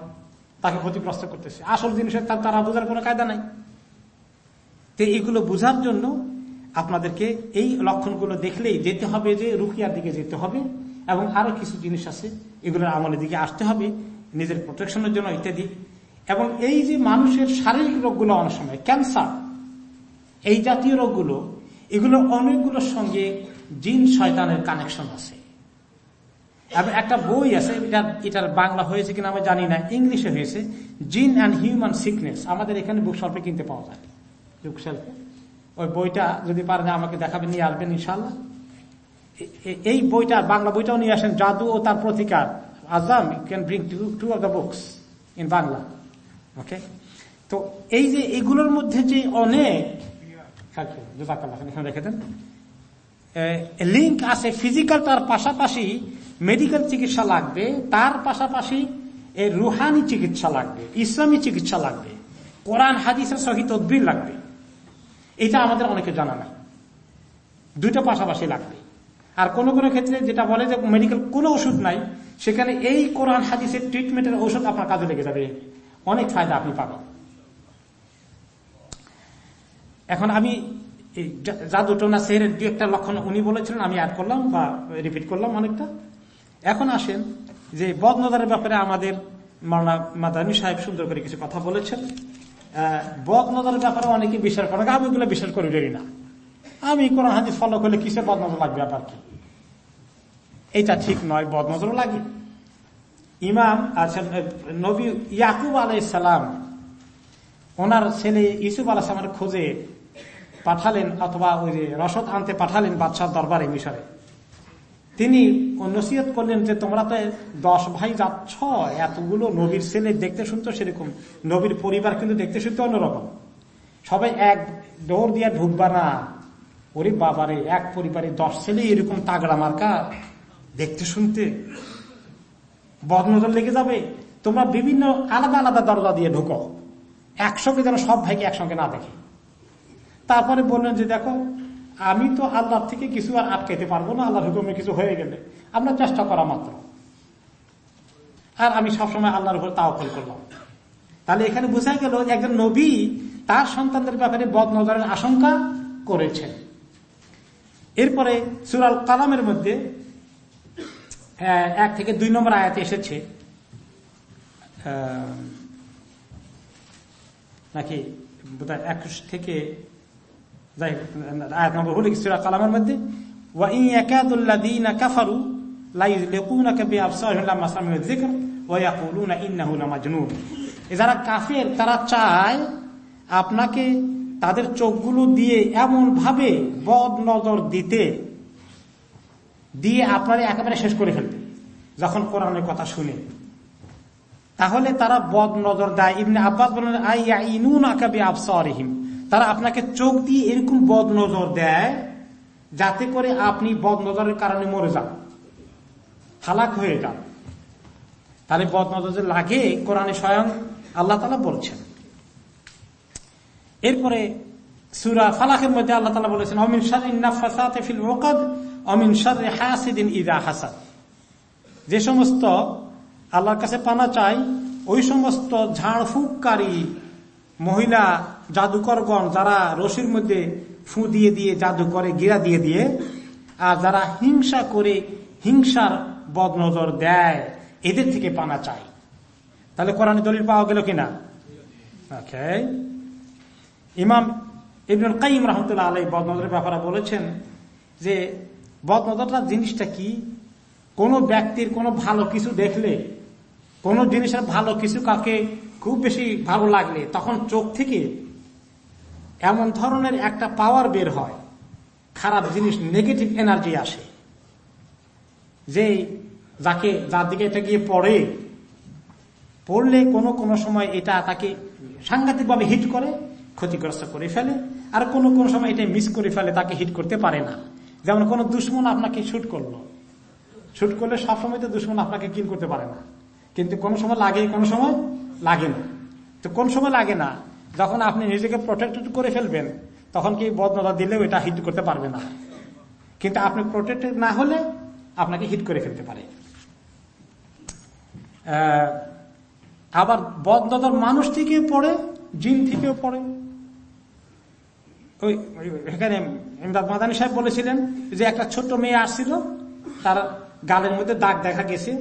তাকে ক্ষতিগ্রস্ত করতেছে। আসল জিনিসের তার, তারা বোঝার কোনো কায়দা নাই। তো এইগুলো বোঝার জন্য আপনাদেরকে এই লক্ষণগুলো দেখলেই যেতে হবে যে রুকিয়ার দিকে যেতে হবে। এবং আরও কিছু জিনিস আছে এগুলোর আমলের দিকে আসতে হবে, নিজের প্রোটেকশনের জন্য ইত্যাদি। এবং এই যে মানুষের শারীরিক রোগগুলো অনেক সময় ক্যান্সার এই জাতীয় রোগগুলো, এগুলো অনেকগুলোর সঙ্গে জিন শয়তানের কানেকশন আছে। এবং একটা বই আছে এটার এটার বাংলা হয়েছে কিনা আমি জানি না, ইংলিশে হয়েছে, জিন অ্যান্ড হিউম্যান সিকনেস। আমাদের এখানে বুক শপে কিনতে পাওয়া যায়। বুক শেলফে ওই বইটা যদি পারেন আমাকে দেখাবেন, নিয়ে আসবেন ইনশাল্লাহ এই বইটা, বাংলা বইটাও নিয়ে আসেন, জাদু ও তার প্রতিকার। Azam can bring two two of the books in Bangla. Okay তো এই যে এগুলোর মধ্যে যে অনেক রেখে দেন। লিঙ্ক আছে ফিজিক্যাল তার পাশাপাশি মেডিকেল চিকিৎসা লাগবে, তার পাশাপাশি রুহানি চিকিৎসা লাগবে, ইসলামী চিকিৎসা লাগবে, কোরআন হাদিসের সহি তদ্বির লাগবে। এটা আমাদের অনেকে জানা নাই দুইটা পাশাপাশি লাগবে। আর কোন কোনো ক্ষেত্রে যেটা বলে যে মেডিকেল কোনো ওষুধ নাই, সেখানে এই কোরআন হাদিসের ট্রিটমেন্টের ওষুধ আপনার কাজে লেগে যাবে। অনেক ফায়দা আপনি পাবেন। এখন আমি জাদুটোনা সেহের দু একটা লক্ষণ উনি বলেছিলেন, আমি অ্যাড করলাম বা রিপিট করলাম অনেকটা। এখন আসেন যে বদনদারের ব্যাপারে আমাদের মাওলানা মাদানী সাহেব সুন্দর করে কিছু কথা বলেছেন। বদনদারের ব্যাপারে অনেকে বিশ্বাস করে আমি ওগুলো বিশ্বাস করি না। আমি কোন হাদিস ফলো করলে কিসে বদনজর লাগবে ব্যাপার কি এটা ঠিক নয়, বদনজরও লাগে। ইমাম আছেন নবী ইয়াকুব আলাইসালাম ওনার ছেলে ইসুফ আলাহামের খোঁজে পাঠালেন অথবা ওই যে রসদ আনতে পাঠালেন বাদশাহ দরবারে, মিশরে। তিনি নসিহত করলেন যে তোমরা তো দশ ভাই যাচ্ছ, এতগুলো নবীর ছেলে দেখতে শুনতো সেরকম। নবীর পরিবার কিন্তু দেখতে শুনতে অন্যরকম। সবাই এক দৌড় দিয়ে ঢুকবা না। ওরে বাবারে, এক পরিবারে দশ ছেলে, এরকম তাগড়া মার্কা, দেখতে শুনতে বদনজর লেগে যাবে। তোমরা বিভিন্ন আলাদা আলাদা দরজা দিয়ে ঢুকো। একসঙ্গে যেন সব ভাইকে একসঙ্গে না দেখে। তারপরে বললেন যে, দেখো, আমি তো আল্লাহ থেকে কিছু আর আটকাইতে পারব না আল্লাহ হুকুমে কিছু হয়ে গেলে। আমরা চেষ্টা করা মাত্র। আর আমি সবসময় আল্লাহর উপর তাওকল করলাম। তাহলে এখানে বোঝা গেল, একজন নবী তার সন্তানদের ব্যাপারে বদ নজরের আশঙ্কা করেছেন। এরপরে সুরাল কালামের মধ্যে এক থেকে দুই নম্বর আয়াতে এসেছে। নাকি একুশ থেকে, যাই আয়াত নম্বর হলে সুরা কালামের মধ্যে? যারা কাফের, তারা চায় আপনাকে তাদের চোখগুলো দিয়ে এমন ভাবে বদ নজর দিতে, দিয়ে আপনারা একেবারে শেষ করে ফেলবে, যখন কোরআনের কথা শুনে। তাহলে তারা বদ নজর দেয়। ইবনে আব্বাস বলেন আকাবি আফসারিহিম তারা আপনাকে চোখ দিয়ে এরকম বদ নজর দেয়, যাতে করে আপনি বদ নজরের কারণে মরে যান, হালাক হয়ে যান। তাহলে বদ নজর লাগে, কোরআনে স্বয়ং আল্লাহ তালা বলছেন। এরপরে সুরা ফালাকের মধ্যে আল্লাহ তালা বলেছেন, অমিন ফিল ওকাদ অমিন হাসিদিন ইদা হাসাদ। যে সমস্ত আল্লাহর কাছে পানা চাই, ওই সমস্ত ঝাড়ফুককারী মহিলা, জাদুকরগণ যারা রশির মধ্যে ফু দিয়ে দিয়ে জাদু করে, গিরা দিয়ে দিয়ে, আর যারা হিংসা করে, হিংসার বদনজর দেয়, এদের থেকে পানা চাই। তাহলে কোরআন দলিল পাওয়া গেল কিনা? ইমাম ইবনুল কাইম রহমতুল্লাহ আলাই বদনজরের ব্যাপারে বলেছেন যে বদনজরটা জিনিসটা কি? কোন ব্যক্তির কোনো ভালো কিছু দেখলে, কোন জিনিসের ভালো কিছু কাকে খুব বেশি ভালো লাগলে তখন চোখ থেকে এমন ধরনের একটা পাওয়ার বের হয়, খারাপ জিনিস নেগেটিভ এনার্জি আসে। যে যাকে, যার দিকে এটা গিয়ে পড়ে, পড়লে কোনো কোনো সময় এটা তাকে সাংঘাতিকভাবে হিট করে ক্ষতিগ্রস্ত করে ফেলে। আর কোনো কোনো সময় এটা মিস করে ফেলে, তাকে হিট করতে পারে না। যেমন কোন দুশ্মন আপনাকে শুট করল। শুট করলে সবসময় তো দুশ্মন আপনাকে কিল করতে পারে না। কিন্তু কোন সময় লাগে, কোন সময় লাগে না। তো কোন সময় লাগে না? যখন আপনি নিজেকে প্রোটেক্টেড করে ফেলবেন, তখন কি বদনজর দিলেও এটা হিট করতে পারবে না। কিন্তু আপনি প্রোটেক্টেড না হলে আপনাকে হিট করে ফেলতে পারে। আবার বদনজর মানুষ থেকে পড়ে, জিন থেকেও পড়ে। ওই এখানে মাদানী সাহেব বলেছিলেন যে একটা ছোট্ট মেয়ে আসছিল, তার গালের মধ্যে দাগ দেখা গেছে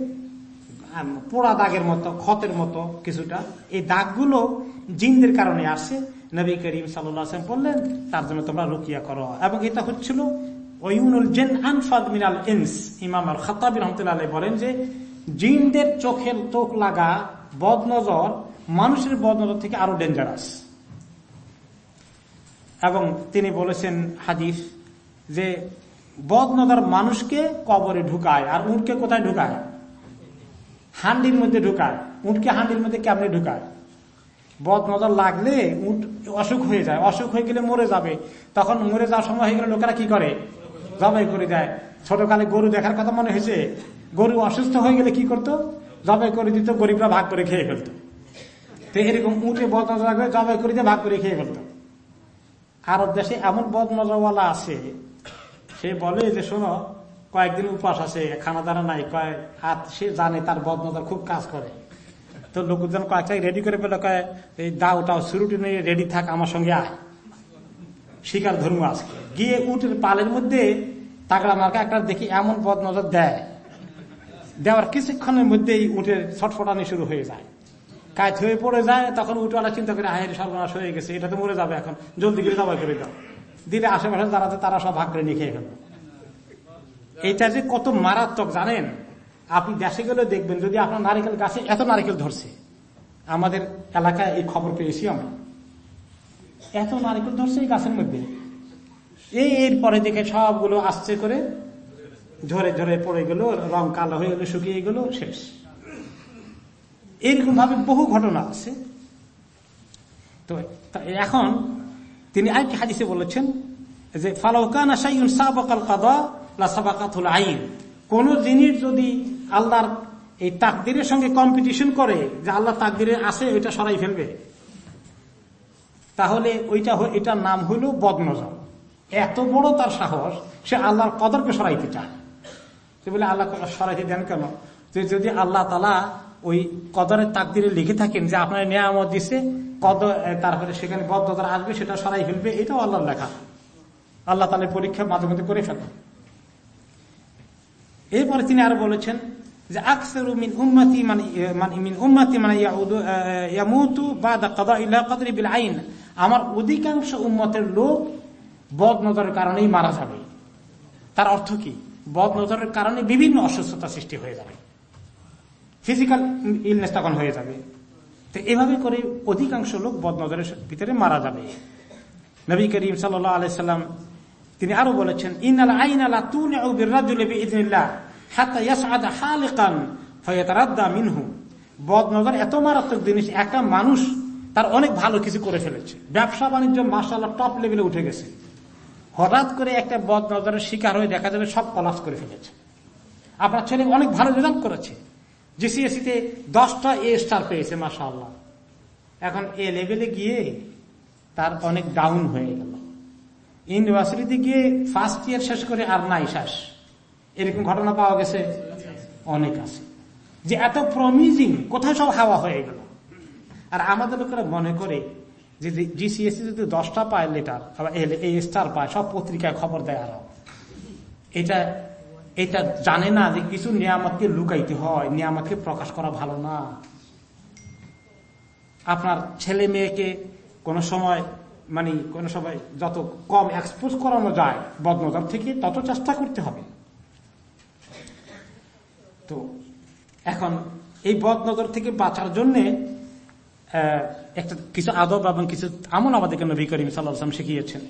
পোড়া দাগের মতো, ক্ষতের মতো কিছুটা। এই দাগগুলো জিনদের কারণে আসে। নবী করিম সাল্লাম বললেন, তার জন্য তোমরা রুকিয়া করো। এবং এটা হচ্ছিল ইমাম আর খাতাবির রহমতুল্লাহ বলেন যে, জিনদের চোখের চোখ লাগা বদনজর মানুষের বদনজর থেকে আরও ডেঞ্জারাস এবং তিনি বলেছেন হাদিস যে বদনজর মানুষকে কবরে ঢুকায়, আর উঠকে কোথায় ঢুকায়? হান্ডির মধ্যে ঢুকায়। উঠকে হান্ডির মধ্যে কেমনে ঢুকায়? বদ নজর লাগলে উঠ অসুখ হয়ে যায়। অসুখ হয়ে গেলে মরে যাবে। তখন মরে যাওয়ার সময় হয়ে গেলে লোকেরা কি করে? জবাই করে দেয়। ছোটকালে গরু দেখার কথা মনে হয়েছে? গরু অসুস্থ হয়ে গেলে কি করতো? জবাই করে দিত, গরিবরা ভাগ করে খেয়ে ফেলতো। তো এরকম বদ নজর লাগলে জবাই করে দিয়ে ভাগ করে খেয়ে ফেলতো। আরব দেশে এমন বদ নজরওয়ালা আছে, সে বলে যে, শোনো, কয়েকদিন উপাস আছে খানা দানা নাই কয়েক হাত সে জানে তার বদনজর খুব কাজ করে। তো লোকজন কয়েকটা রেডি করে পেলে কয়, এই দাও টাও শুরুটি নিয়ে রেডি থাক, আমার সঙ্গে আয়। শিকার ধর্ম আজকে। গিয়ে উটের পালের মধ্যে তাগড়া মার্কা একটা দেখি এমন বদ নজর দেয়। দেওয়ার কিছুক্ষণের মধ্যেই উটের ছটফটানি শুরু হয়ে যায়। কাজ হয়ে পড়ে যায়, তখন উঠওয়ালা চিন্তা করে আহের সর্বনাশ হয়ে গেছে, এটা তো মরে যাবে এখন। জলদি করে দাবাই করে দাও। দিলে আশেপাশে যারা তারা সব ভাগ করে নিয়ে খেয়ে ফেলবে এটা যে কত মারাত্মক, জানেন? আপনি দেশে গেলে দেখবেন, যদি আপনার নারিকেল গাছে এত নারিকেল ধরছে, আমাদের এলাকায় এই খবর পেয়েছি আমরা। এত নারিকেল ধরছে এই গাছের মধ্যে। এই এরপরে দেখে সবগুলো আসছে করে ঝরে ঝরে পড়ে গেল, রং কালো হয়ে গেল, শুকিয়ে গেল, শেষ। এরকম ভাবে বহু ঘটনা আছে। তো এখন তিনি আরেকটি হাদিসে বলেছেন যে ফালাউকানা সাবাকাল লাসাবাকাতুল আইন। কোন জিনিস যদি আল্লাহর এই তাকদিরের সঙ্গে কম্পিটিশন করে, যে আল্লাহ তাকদিরে আছে, ওইটা সরাই ফেলবে। তাহলে ওইটা এটার নাম হইল বদনজর। এত বড় তার সাহস, সে আল্লাহর কদরকে সরাইতে চায়। সে বলে, আল্লাহ সরাইতে দেন কেন? যে, যদি আল্লাহ তালা ওই কদরের তাকদিরে লিখে থাকেন যে আপনার নিয়ামত দিছে, কদর তারপরে সেখানে বদনজর আসবে, সেটা সরাই ফেলবে, এটাও আল্লাহর লেখা। আল্লাহ তালা পরীক্ষা মাঝে মধ্যে করে ফেলবে এরপরে তিনি আরও বলেছেন যে, আকসরু আমার অধিকাংশ উম্মতের লোক বদ নজরের কারণেই মারা যাবে। তার অর্থ কি? বদ নজরের কারণে বিভিন্ন অসুস্থতা সৃষ্টি হয়ে যাবে। ফিজিক্যাল ইলনেস তখন হয়ে যাবে। তো এভাবে করে অধিকাংশ লোক বদ নজরের ভিতরে মারা যাবে। নবী করিম সাল্লাহ আলাইসাল্লাম তিনি আরও বলেছেন ইনাল আইন আলা তুন মিনহু। বদ নজর এত মারাত্মক জিনিস, একটা মানুষ তার অনেক ভালো কিছু করে ফেলেছে। ব্যবসা বাণিজ্য মাসাল্লাহ টপ লেভেলে উঠে গেছে। হঠাৎ করে একটা বদ নজরের শিকার হয়ে দেখা যাবে সব কলাস করে ফেলেছে। আপনার ছেলে অনেক ভালো রেজাল্ট করেছে। জিসিএসিতে দশটা এ স্টার পেয়েছে মাসা এখন এ লেভেলে গিয়ে তার অনেক ডাউন হয়ে গেল। ইউনিভার্সিটিতে গিয়ে ফার্স্ট ইয়ার শেষ করে আর নাই শেষ। এরকম ঘটনা পাওয়া গেছে। অনেক আছে। যে এত প্রমিজিং কোথায় সব হাওয়া হয়ে গেল? আর আমাদের লোকেরা মনে করে যে জিসিএসসি যদি দশটা পায় লেটার এ স্টার পায়, সব পত্রিকায় খবর দেয় আরও। এটা এটা জানে না যে কিছু নিয়ামতকে লুকাইতে হয়, নিয়ামতকে প্রকাশ করা ভালো না। আপনার ছেলে মেয়েকে কোনো সময় মানে কোন সময় যত কম এক্সপোজ করানো যায়, বদনজর থেকে তত চেষ্টা করতে হবে। তো এখন এই বদনজর থেকে বাঁচার জন্য একটা কিছু আদব এবং কিছু আমল আমাদেরকে নবী করিম সাল্লাম শিখিয়েছেন।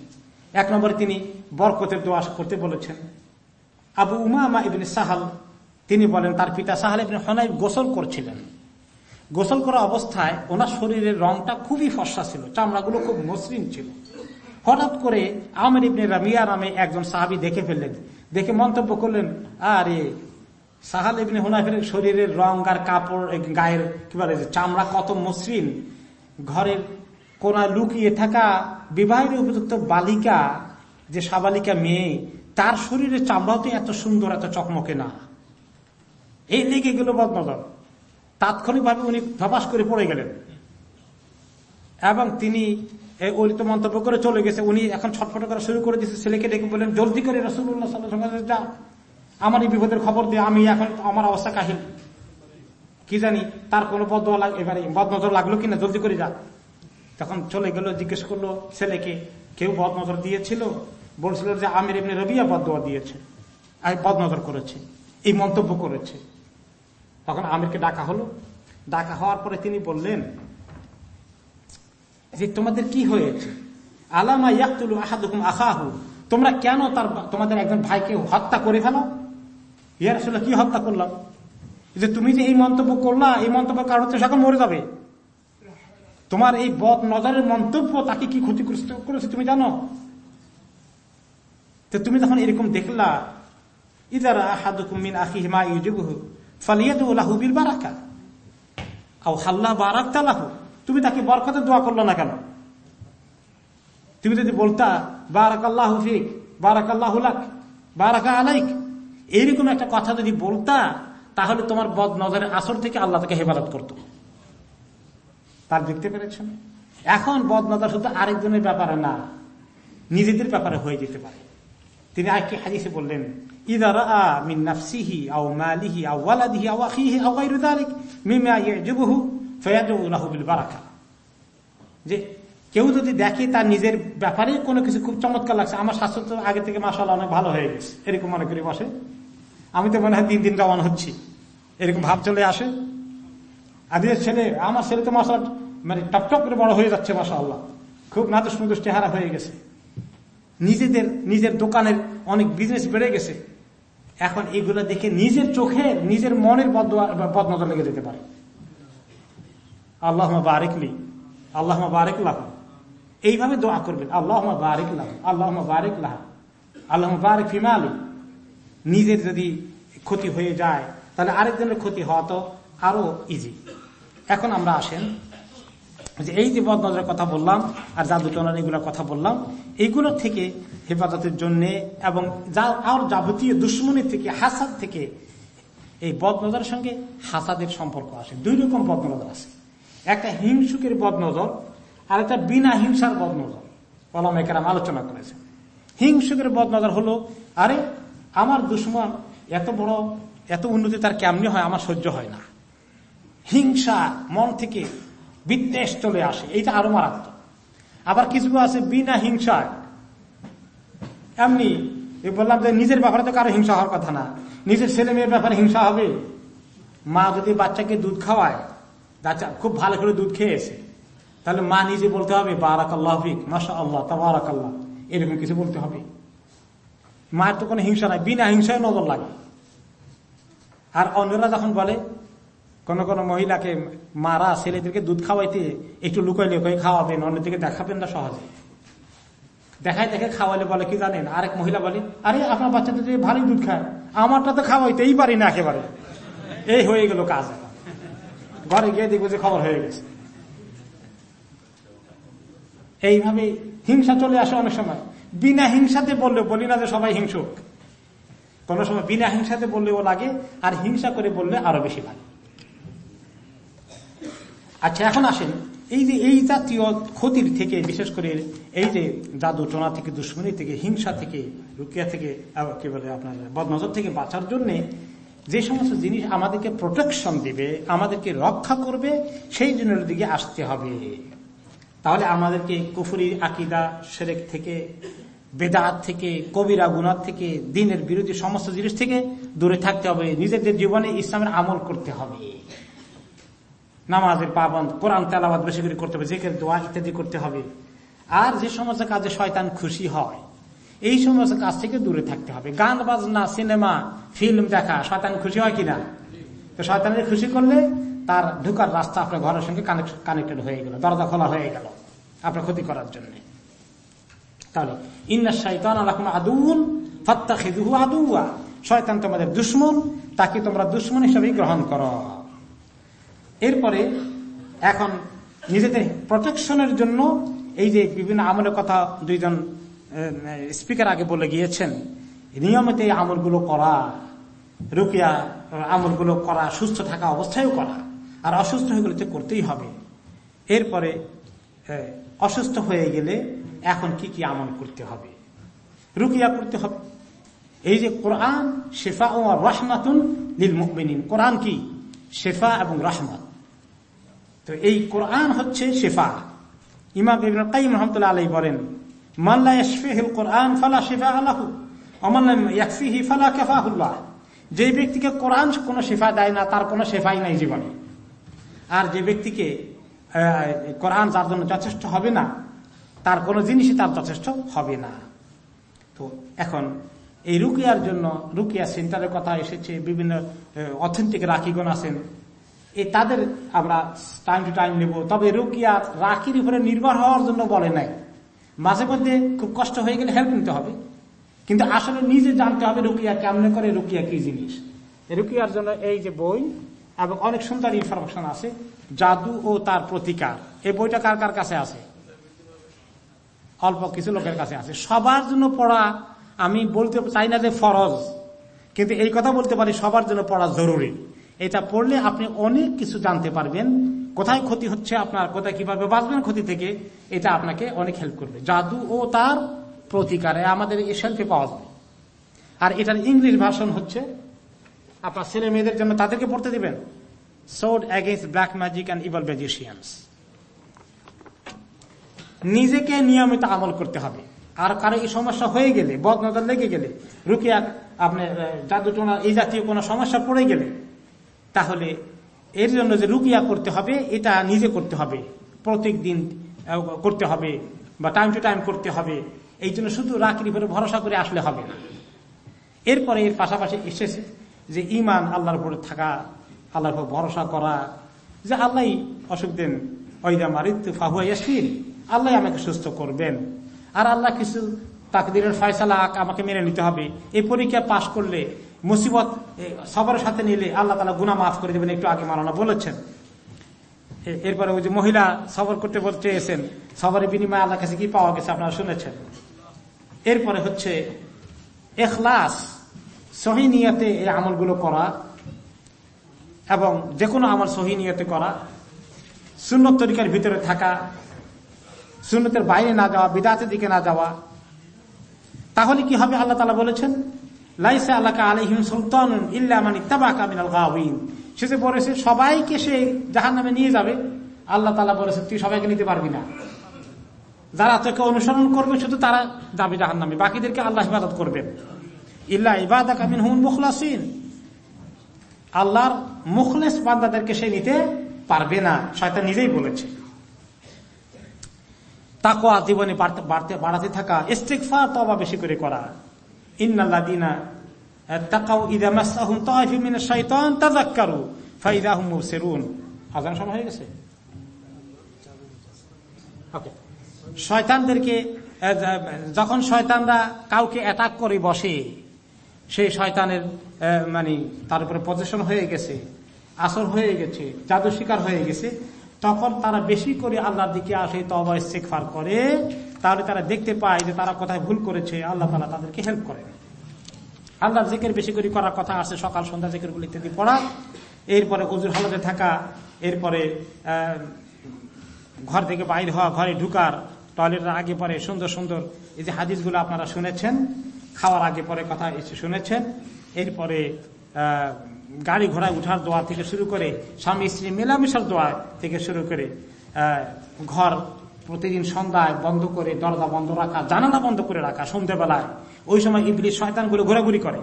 এক নম্বরে তিনি বরকতের দোয়া করতে বলেছেন। আবু উমা ইবিন সাহাল, তিনি বলেন, তার পিতা সাহাল ইবিন হনাই গোসল করছিলেন। গোসল করা অবস্থায় ওনার শরীরের রংটা খুবই ফর্সা ছিল, চামড়াগুলো খুব মসৃণ ছিল। হঠাৎ করে আমের ইবনে রামিয়া নামে একজন সাহাবি দেখে ফেললেন, দেখে মন্তব্য করলেন, আরে, সাহাল ইবনে হুনাফের শরীরের রং আর কাপড় গায়ের, কি বলে চামড়া কত মসৃণ। ঘরের কোনায় লুকিয়ে থাকা বিবাহের উপযুক্ত বালিকা, যে সাবালিকা মেয়ে তার শরীরের চামড়াও তো এত সুন্দর, এত চকমকে না। এই লেগে গেল বদনজর। তাৎক্ষণিকভাবে উনি ধপাস করে পড়ে গেলেন। এবং তিনি তো মন্তব্য করে চলে গেছে। উনি এখন ছটফট করা শুরু করে দিয়েছে। ছেলেকে ডেকে বললেন, জলদি করে রসুল্লাহ সাল্লাহ যা। আমার এই বিপদের খবর দিয়ে আমি এখন আমার অবস্থা কাহিল। কি জানি, তার কোনো এবারে বদনজর লাগল কিনা? জলদি করে যা। তখন চলে গেল, জিজ্ঞেস করল ছেলেকে, কেউ বদনজর দিয়েছিল? বলছিল যে আমির এমনি রবিয়া বদয়া দিয়েছে। আর বদনজর করেছে, এই মন্তব্য করেছে। তখন আমিরকে ডাকা হলো। ডাকা হওয়ার পরে তিনি বললেন যে, তোমাদের কি হয়েছে? আলামা ইয়াকুল আহাদুকুম আখাহু। তোমরা কেন তার তোমাদের একজন ভাইকে হত্যা করে ফেলো? ইয়ার আসলে কি হত্যা করলাম? যে তুমি যে এই মন্তব্য করলা, এই মন্তব্য কারণ হচ্ছে সে মরে যাবে। তোমার এই বদ নজরের মন্তব্য তাকে কি ক্ষতিগ্রস্ত করেছে তুমি জানো? তো তুমি যখন এরকম দেখলা ইদারা আহাদুকুমিন আখি মা ইউজিবুহু, ফালিয়াদু বারাকা, আও হাল্লা বারাকতা লাহু। তুমি তাকে বরকতের দোয়া করল না কেন? তুমি যদি বলতা বারাক ফিক বারাক আল্লাহ লাক, বারাকা আলাইক এইরকম একটা কথা যদি বলতা, তাহলে তোমার বদ নজরের আসর থেকে আল্লাহ তাকে হেফাজত করত। তার দেখতে পেরেছেন এখন বদ নজর শুধু আরেকজনের ব্যাপারে না, নিজেদের ব্যাপারে হয়ে যেতে পারে। তিনি আজকে হাজিসে বললেন ইদারা মিন নাফসিহি আও মালিহি আও ওয়ালাদিহি আও আখিহি আও গায়রু যালিক মিমা ইয়াজুবুহু ফায়াদু লাহু বিল বারাকা। যে কেউ যদি দেখে তার নিজের ব্যাপারে কোনো কিছু খুব চমৎকার লাগছে, আমার স্বাস্থ্য তো আগে থেকে মাসাল অনেক ভালো হয়ে গেছে। এরকম মনে করি বসে। আমি তো মনে হয় দিন দিন রওয়ান হচ্ছি। এরকম ভাব চলে আসে। আদির ছেলে, আমার ছেলে তো মাসাল মানে টপটপ করে বড় হয়ে যাচ্ছে মাসা আল্লাহ খুব নাদুস মুদুস চেহারা হয়ে গেছে। নিজেদের, নিজের দোকানের অনেক বিজনেস বেড়ে গেছে। এখন এগুলো দেখে নিজের চোখে নিজের মনের বদনজর লেগে যেতে পারে। আল্লাহ বারেকলি আল্লাহ বারেক লাহ। এইভাবে দোয়া করবেন আল্লাহ বারেক লাহ আল্লাহ বারেক লাহ। আল্লাহ বারেক ফিমা আলী নিজের যদি ক্ষতি হয়ে যায়, তাহলে আরেকজনের ক্ষতি হওয়া তো আরও ইজি এখন আমরা আসেন। যে এই যে বদনজরের কথা বললাম আর জাদুটনার এগুলোর কথা বললাম এইগুলোর থেকে হেফাজতের জন্য এবং যা আর যাবতীয় দুশ্মনী থেকে, হাসাদ থেকে এই বদনজরের সঙ্গে হাসাদের সম্পর্ক আসে। দুই রকম বদনজর আছে একটা হিংসুকের বদনজর, আর একটা বিনা হিংসার বদনজর। কলমেকেরাম আলোচনা করেছে হিংসুকের বদনজর হলো, আরে আমার দুশ্মন এত বড়, এত উন্নতি তার কেমনি হয়? আমার সহ্য হয় না। হিংসা মন থেকে বিদ্বেষ চলে আসে, এইটা আরও মারাত্মক। আবার কিছু আছে বিনা হিংসায়। এমনি বললাম যে নিজের ব্যাপারে তো কারও হিংসা হওয়ার কথা না। নিজের ছেলে মেয়ের ব্যাপারে হিংসা হবে? মা যদি বাচ্চাকে দুধ খাওয়ায়, বাচ্চা খুব ভালো করে দুধ খেয়েছে তাহলে মা নিজে বলতে হবে আল্লাহ এরকম কিছু বলতে হবে। মায়ের তো কোনো হিংসা নাই, বিনা হিংসায় নজর লাগে। আর অন্যরা যখন বলে কোন কোন মহিলাকে মারা, ছেলেদেরকে দুধ খাওয়াইতে একটু লুকাই লুকাই খাওয়াবেন অন্যদিকে দেখাবেন না সহজে। দেখায় দেখে খাওয়াইলে বলে, কি জানেন? আরেক মহিলা বলে, আরে, আপনার বাচ্চাদের যে ভালোই দুধ খায়, আমারটা তো খাওয়াইতেই পারি না একেবারে। এই হয়ে গেল কাজ ঘরে গিয়ে দেখব যে খবর হয়ে গেছে। এইভাবে হিংসা চলে আসে অনেক সময়। বিনা হিংসাতে বললে বলি না যে সবাই হিংসুক। কোন সময় বিনা হিংসাতে বললেও লাগে, আর হিংসা করে বললে আরও বেশি লাগে। আচ্ছা এখন আসেন। এই যে, এই জাতীয় ক্ষতির থেকে, বিশেষ করে এই যে জাদু টোনা থেকে, দুশ্মনী থেকে, হিংসা থেকে, রুকিয়া থেকে কি বলে আপনার, বদনজর থেকে বাঁচার জন্য যে সমস্ত জিনিস আমাদেরকে প্রোটেকশন দিবে, আমাদেরকে রক্ষা করবে, সেই জিনিসের দিকে আসতে হবে। তাহলে আমাদেরকে কুফুরি, আকিদা, সেরেক থেকে, বেদাত থেকে, কবিরা গুনার থেকে, দিনের বিরোধী সমস্ত জিনিস থেকে দূরে থাকতে হবে। নিজেদের জীবনে ইসলামের আমল করতে হবে। নামাজের পাবন কোরআন তেলাবাদ বেশি করে করতে হবে, জেকের, দোয়া ইত্যাদি করতে হবে। আর যে সমস্ত কাজে শয়তান খুশি হয়, এই সমস্ত কাজ থেকে দূরে থাকতে হবে। গান, বাজনা, সিনেমা, ফিল্ম দেখা, শয়তান খুশি হয় কিনা? তো শয়তানের খুশি করলে তার ঢুকার রাস্তা আপনার ঘরের সঙ্গে কানেক্টেড হয়ে গেল, দরজা খোলা হয়ে গেল, আপনার ক্ষতি করার জন্য। তাহলে, ইন্না শৈতান আদুন ফত্তা খেদুহু আদুয়া শয়তান তোমাদের দুশ্মন, তাকে তোমরা দুশ্মন হিসাবেই গ্রহণ করো। এরপরে এখন নিজেদের প্রোটেকশনের জন্য এই যে বিভিন্ন আমলের কথা দুইজন স্পিকার আগে বলে গিয়েছেন, নিয়মিত এই আমলগুলো করা, রুকিয়া আমলগুলো করা, সুস্থ থাকা অবস্থায়ও করা, আর অসুস্থ হয়ে গেলে তো করতেই হবে। এরপরে অসুস্থ হয়ে গেলে এখন কি কি আমল করতে হবে? রুকিয়া করতে হবে। এই যে কোরআন, শেফা ও রহমাতুন নীল মুকমিনিন কোরআন কি? শেফা এবং রহমত। তো এই কোরআন হচ্ছে শেফা। ইমাম ইবনে কাইম রহমতুল্লাহ আলাই বলেন মাল্লা ইয়াশফিহিল কোরআন ফালা শিফা আলাহু অমাল্লাম ইয়াকফিহি ফালা কাফাহুল্লাহ যে ব্যক্তিকে কোরআন কোনো শেফা দেয় না, তার কোনো শেফাই নাই জীবনে। আর যে ব্যক্তিকে কোরআন যার জন্য যথেষ্ট হবে না, তার কোনো জিনিসই তার যথেষ্ট হবে না। তো এখন এই রুকিয়ার জন্য, রুকিয়া সেন্টারের কথা এসেছে, বিভিন্ন অথেন্টিক রাখিগণ আছেন। এই তাদের আমরা টাইম টু টাইম নেব। তবে রুকিয়া রাখির উপরে নির্ভর হওয়ার জন্য বলে নাই। মাঝে মধ্যে খুব কষ্ট হয়ে গেলে হেল্প নিতে হবে। কিন্তু আসলে নিজে জানতে হবে রুকিয়া কেমনে করে, রুকিয়া কি জিনিস। রুকিয়ার জন্য এই যে বই এবং অনেক সুন্দর ইনফরমেশন আছে, জাদু ও তার প্রতিকার। এই বইটা কার কার কাছে আছে? অল্প কিছু লোকের কাছে আছে। সবার জন্য পড়া, আমি বলতে চাই না যে ফরজ, কিন্তু এই কথা বলতে পারি সবার জন্য পড়া জরুরি। এটা পড়লে আপনি অনেক কিছু জানতে পারবেন। কোথায় ক্ষতি হচ্ছে আপনার, কোথায় কীভাবে বাঁচবেন ক্ষতি থেকে, এটা আপনাকে অনেক হেল্প করবে। জাদু ও তার প্রতিকারে আমাদের এই শেলফে পাওয়া যায়। আর এটার ইংলিশ ভাষণ হচ্ছে, আপনার ছেলে মেয়েদের জন্য তাদেরকে পড়তে দিবেন। Sword against black magic and evil magicians নিজেকে নিয়মিত আমল করতে হবে। আর কারও এই সমস্যা হয়ে গেলে, বদনজর লেগে গেলে রুকিয়া আপনার জাদু টোনা এই জাতীয় কোনো সমস্যা পড়ে গেলে তাহলে এর জন্য যে রুকিয়া করতে হবে, এটা নিজে করতে হবে। প্রত্যেক দিন করতে হবে বা টাইম টু টাইম করতে হবে। এই জন্য শুধু রাখির উপরে ভরসা করে আসলে হবে না। এরপরে এর পাশাপাশি এসেছে যে ইমান আল্লাহর উপরে থাকা, আল্লাহর উপর ভরসা করা, যে আল্লাহ অসুখ দেন ওইদা মারিত ফাহুয়া ইয়াসির আল্লাহ আমাকে সুস্থ করবেন। আর আল্লাহ কিছু তাকদিরের ফয়সালা আমাকে মেনে নিতে হবে। এই পরীক্ষা পাশ করলে মুসিবত সবার সাথে নিলে আল্লাহ তালা গুনা মাফ করে দেবেন, একটু আগে মারানা বলেছেন। এরপরে ওই যে মহিলা সবর করতে বলতে এসেন সবরের বিনিময়ে আল্লাহ কাছে কি পাওয়া গেছে আপনারা শুনেছেন? এরপরে হচ্ছে, এখলাস, সহি নিয়তে এই আমলগুলো করা এবং যে কোনো আমল সহি নিয়তে করা, সুন্নত তরিকার ভিতরে থাকা, সুন্নতের বাইরে না যাওয়া, বিদাতের দিকে না যাওয়া, তাহলে কি হবে আল্লাহ তালা বলেছেন? লাইসা আল্লাহ আলহিম সুলতান ইল্লা সে বলেছে, সবাইকে সে জাহান নামে নিয়ে যাবে। আল্লাহ তালা বলেছে, তুই সবাইকে নিতে পারবি না। যারা তোকে অনুসরণ করবে, শুধু তারা যাবে জাহান নামে বাকিদেরকে আল্লাহ করবেন। ইল্লা ইবাদা কামিন মুখলাসিন। আল্লাহর মুখলেস বান্দাদেরকে সে নিতে পারবে না। শয়তান নিজেই বলেছে। তাকোয়া জীবনে বাড়তে থাকা ইস্তেকফা তবা বেশি করে করা। শয়তানদেরকে যখন শয়তানরা কাউকে অ্যাটাক করে বসে, সেই শয়তানের মানে তার উপরে পজিশন হয়ে গেছে, আসর হয়ে গেছে জাদু শিকার হয়ে গেছে তখন তারা বেশি করে আল্লাহর দিকে আসে তবা ইস্তেকফার করে। তাহলে তারা দেখতে পায় যে তারা কোথায় ভুল করেছে। আল্লাহ তালা তাদেরকে হেল্প করে। আল্লাহর জেকের বেশি করে করার কথা আছে, সকাল, সন্ধ্যা জিকেরগুলো ইত্যাদি পড়া। এরপরে অজুর হালতে থাকা, এরপরে ঘর থেকে বাইর হওয়া, ঘরে ঢুকার টয়লেটের আগে পরে সুন্দর সুন্দর, এই যে হাদিসগুলো আপনারা শুনেছেন, খাওয়ার আগে পরে কথা শুনেছেন। এরপরে গাড়ি ঘোড়ায় উঠার দোয়া থেকে শুরু করে, স্বামী, স্ত্রী মেলামেশার দোয়া থেকে শুরু করে ঘর প্রতিদিন সন্ধ্যায় বন্ধ করে, দরজা বন্ধ রাখা, জানালা বন্ধ করে রাখা সন্ধ্যেবেলায় ওই সময় ইবলিশ শয়তানগুলো ঘোরাঘুরি করে।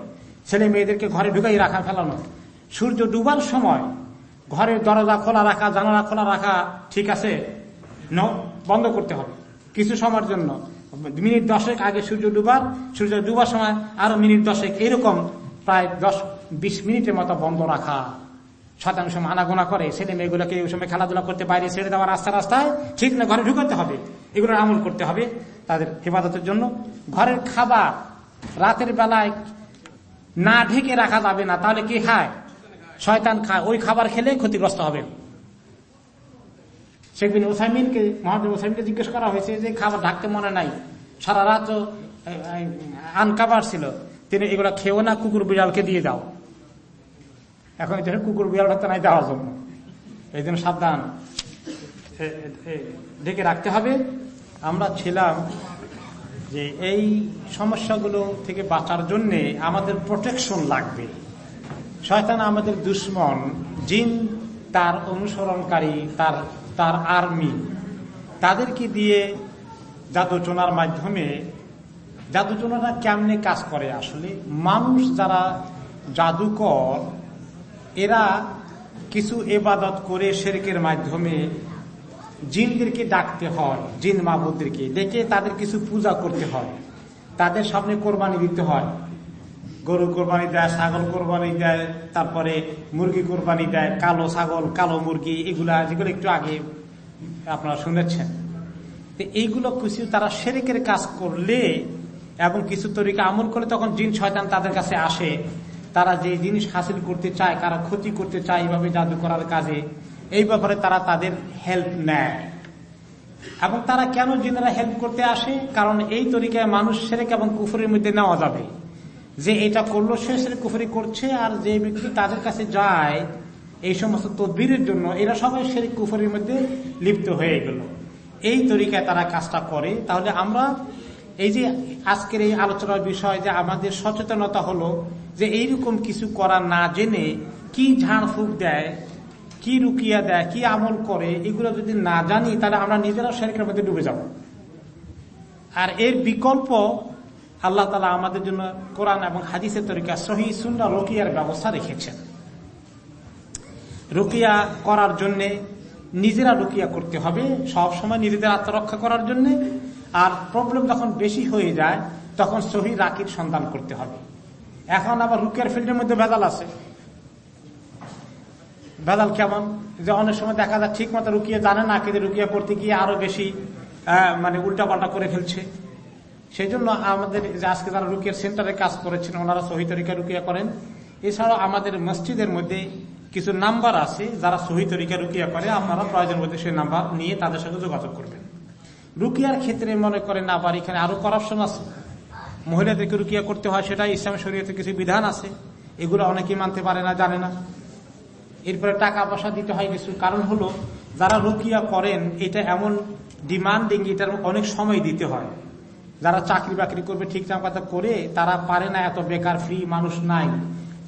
ছেলে মেয়েদেরকে ঘরে ঢুকাই রাখা ফেলানো। সূর্য ডুবার সময় ঘরের দরজা খোলা রাখা, জানালা খোলা রাখা ঠিক আছে, ন, বন্ধ করতে হবে। কিছু সময়ের জন্য। মিনিট দশেক আগে সূর্য ডুবার সূর্য ডুবার সময় আরও মিনিট দশেক এরকম, প্রায় দশ বিশ মিনিটের মতো বন্ধ রাখা। শতাংশ মানাগোনা করে, ছেলে মেয়েগুলোকে ওই সময় খেলাধুলা করতে বাইরে ছেড়ে দেওয়া রাস্তা রাস্তায় ঠিক না, ঘরে ঢুকাতে হবে। এগুলো আমল করতে হবে তাদের হেফাজতের জন্য। ঘরের খাবার রাতের বেলায় না ঢেকে রাখা যাবে না, তাহলে কি খায়? শয়তান খায়। ওই খাবার খেলে ক্ষতিগ্রস্ত হবে। বিন ওসাইমিনকে মোহাম্মদ ওসাইমিনকে জিজ্ঞেস করা হয়েছে যে, খাবার ঢাকতে মনে নাই। সারা রাত আনকাবার ছিল। তিনি এগুলো খেও না, কুকুর বিড়ালকে দিয়ে দাও। এখন এটা কুকুর বিড়াল হতে নাই দেওয়ার জন্য। এই জন্য সাবধান। ঢেকে রাখতে হবে। আমরা ছিলাম যে এই সমস্যাগুলো থেকে বাঁচার জন্য আমাদের প্রোটেকশন লাগবে। শয়তান আমাদের দুশ্মন, জিন তার অনুসরণকারী, তার তার আর্মি তাদেরকে দিয়ে জাদুচনার মাধ্যমে জাদুচনাটা কেমনে কাজ করে আসলে? মানুষ যারা জাদুকর এরা কিছু এবাদত করে শেরকের মাধ্যমে জিনদেরকে ডাকতে হয়, জিন মাহবুদদেরকে ডেকে তাদের কিছু পূজা করতে হয়। তাদের সামনে কোরবানি দিতে হয়। গরু কোরবানি দেয়, ছাগল কোরবানি দেয়, তারপরে মুরগি কোরবানি দেয়, কালো ছাগল, কালো মুরগি, এগুলা যেগুলো একটু আগে আপনারা শুনেছেন। তো এইগুলো কিছু তারা সেরেকের কাজ করলে এবং কিছু তরিকা আমল করলে তখন জিন, শয়তান তাদের কাছে আসে। তারা যে জিনিস হাসিল করতে চায়, কারা ক্ষতি করতে চায়, এইভাবে জাদু করার কাজে, এই ব্যাপারে তারা তাদের হেল্প নেয়। এবং তারা কেন জিনেরা হেল্প করতে আসে? কারণ এই তরিকায় মানুষ সেরেক এবং কুফুরের মধ্যে নেওয়া যাবে। যে এটা করল, সে সেরে কুফুরি করছে, আর যে ব্যক্তি তাদের কাছে যায়, এই সমস্ত তদবিরের জন্য এরা সবাই সেরে কুফুরির মধ্যে লিপ্ত হয়ে গেল। এই তরিকায় তারা কাজটা করে। তাহলে আমরা এই যে আজকের এই আলোচনার বিষয় যে আমাদের সচেতনতা হলো যে এইরকম কিছু করা না জেনে কি ঝাড় ফুক দেয়, কি রুকিয়া দেয়, কি আমল করে, এগুলো যদি না জানি, তাহলে আমরা নিজেরা শেরিকের মধ্যে ডুবে যাব। আর এর বিকল্প আল্লাহ তালা আমাদের জন্য কোরআন এবং হাদিসের তরিকা সহি সুন্দর রুকিয়ার ব্যবস্থা রেখেছেন। রুকিয়া করার জন্য নিজেরা রুকিয়া করতে হবে, সব সময় নিজেদের আত্মরক্ষা করার জন্য। আর প্রবলেম যখন বেশি হয়ে যায়, তখন সহি রাকির সন্ধান করতে হবে। এখন আবার রুকিয়ার ফিল্ডের মধ্যে ভেজাল আছে। ভেজাল কেমন? যে অনেক সময় দেখা যায় ঠিক মতো রুকিয়ে জানে না, কিন্তু রুকিয়া পড়তে গিয়ে আরও বেশি মানে উল্টাপাল্টা করে ফেলছে। সেই জন্য আমাদের যে আজকে যারা রুকিয়ার সেন্টারে কাজ করেছেন, ওনারা সহি তরিকা রুকিয়া করেন। এছাড়াও আমাদের মসজিদের মধ্যে কিছু নাম্বার আছে, যারা সহি তরিকা রুকিয়া করে, আপনারা প্রয়োজন মধ্যে সেই নাম্বার নিয়ে তাদের সাথে যোগাযোগ করবেন। রুকিয়ার ক্ষেত্রে মনে করেন আবার এখানে আরও করাপশন আছে। মহিলাদেরকে রুকিয়া করতে হয় সেটা ইসলাম শরীয়তে কিছু বিধান আছে। এগুলো অনেকেই মানতে পারে না, জানে না। এরপরে টাকা পয়সা দিতে হয় কিছু। কারণ হলো, যারা রুকিয়া করেন, এটা এমন ডিমান্ডিং, এটার অনেক সময় দিতে হয়। যারা চাকরি বাকরি করবে ঠিকঠাক কথা করে, তারা পারে না এত বেকার, ফ্রি মানুষ নাই।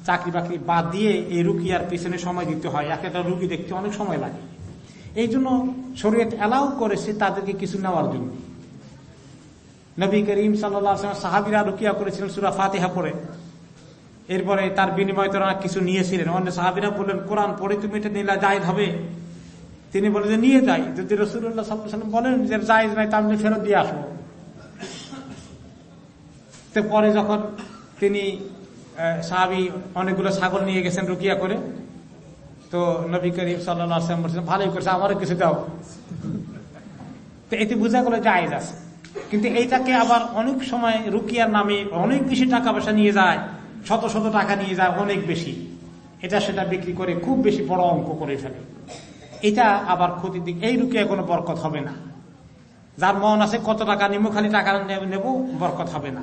চাকরি বাকরি বাদ দিয়ে এই রুকিয়ার পেছনে সময় দিতে হয়। এক একটা রুগী দেখতে অনেক সময় লাগে। এই জন্য শরীয়ত অ্যালাউ করেছে তাদেরকে কিছু নেওয়ার জন্য। নবী করিম সাল্লাম সাহাবিরা রুকিয়া করেছিলেন সুরা ফাতেহা পড়ে। এরপরে তার বিনিময় তারা কিছু নিয়েছিলেন। অন্য সাহাবিরা বললেন, কোরআন পড়ে তুমি এটা নিলে জায়দ হবে? তিনি বলেন যে, নিয়ে যাই। যদি রসুল্লাহ সাল্লাম বলেন যে জায়দ নাই, তাহলে ফেরত দিয়ে আসব। তো পরে যখন তিনি সাহাবি অনেকগুলো ছাগল নিয়ে গেছেন রুকিয়া করে, তো নবী করিম সাল্লাম বলছেন, ভালোই করছে, আমারও কিছু দাও। তো এতে বোঝা গেল জায়েজ আছে। কিন্তু এইটাকে আবার অনেক সময় রুকিয়ার নামে অনেক বেশি টাকা পয়সা নিয়ে যায়, শত শত টাকা নিয়ে যায় অনেক বেশি। এটা সেটা বিক্রি করে খুব বেশি বড় অঙ্ক করে ফেলে। এটা আবার ক্ষতির দিক। এই রুকিয়া কোনো বরকত হবে না। যার মন আছে কত টাকা নিব, খালি টাকা নেব, বরকত হবে না।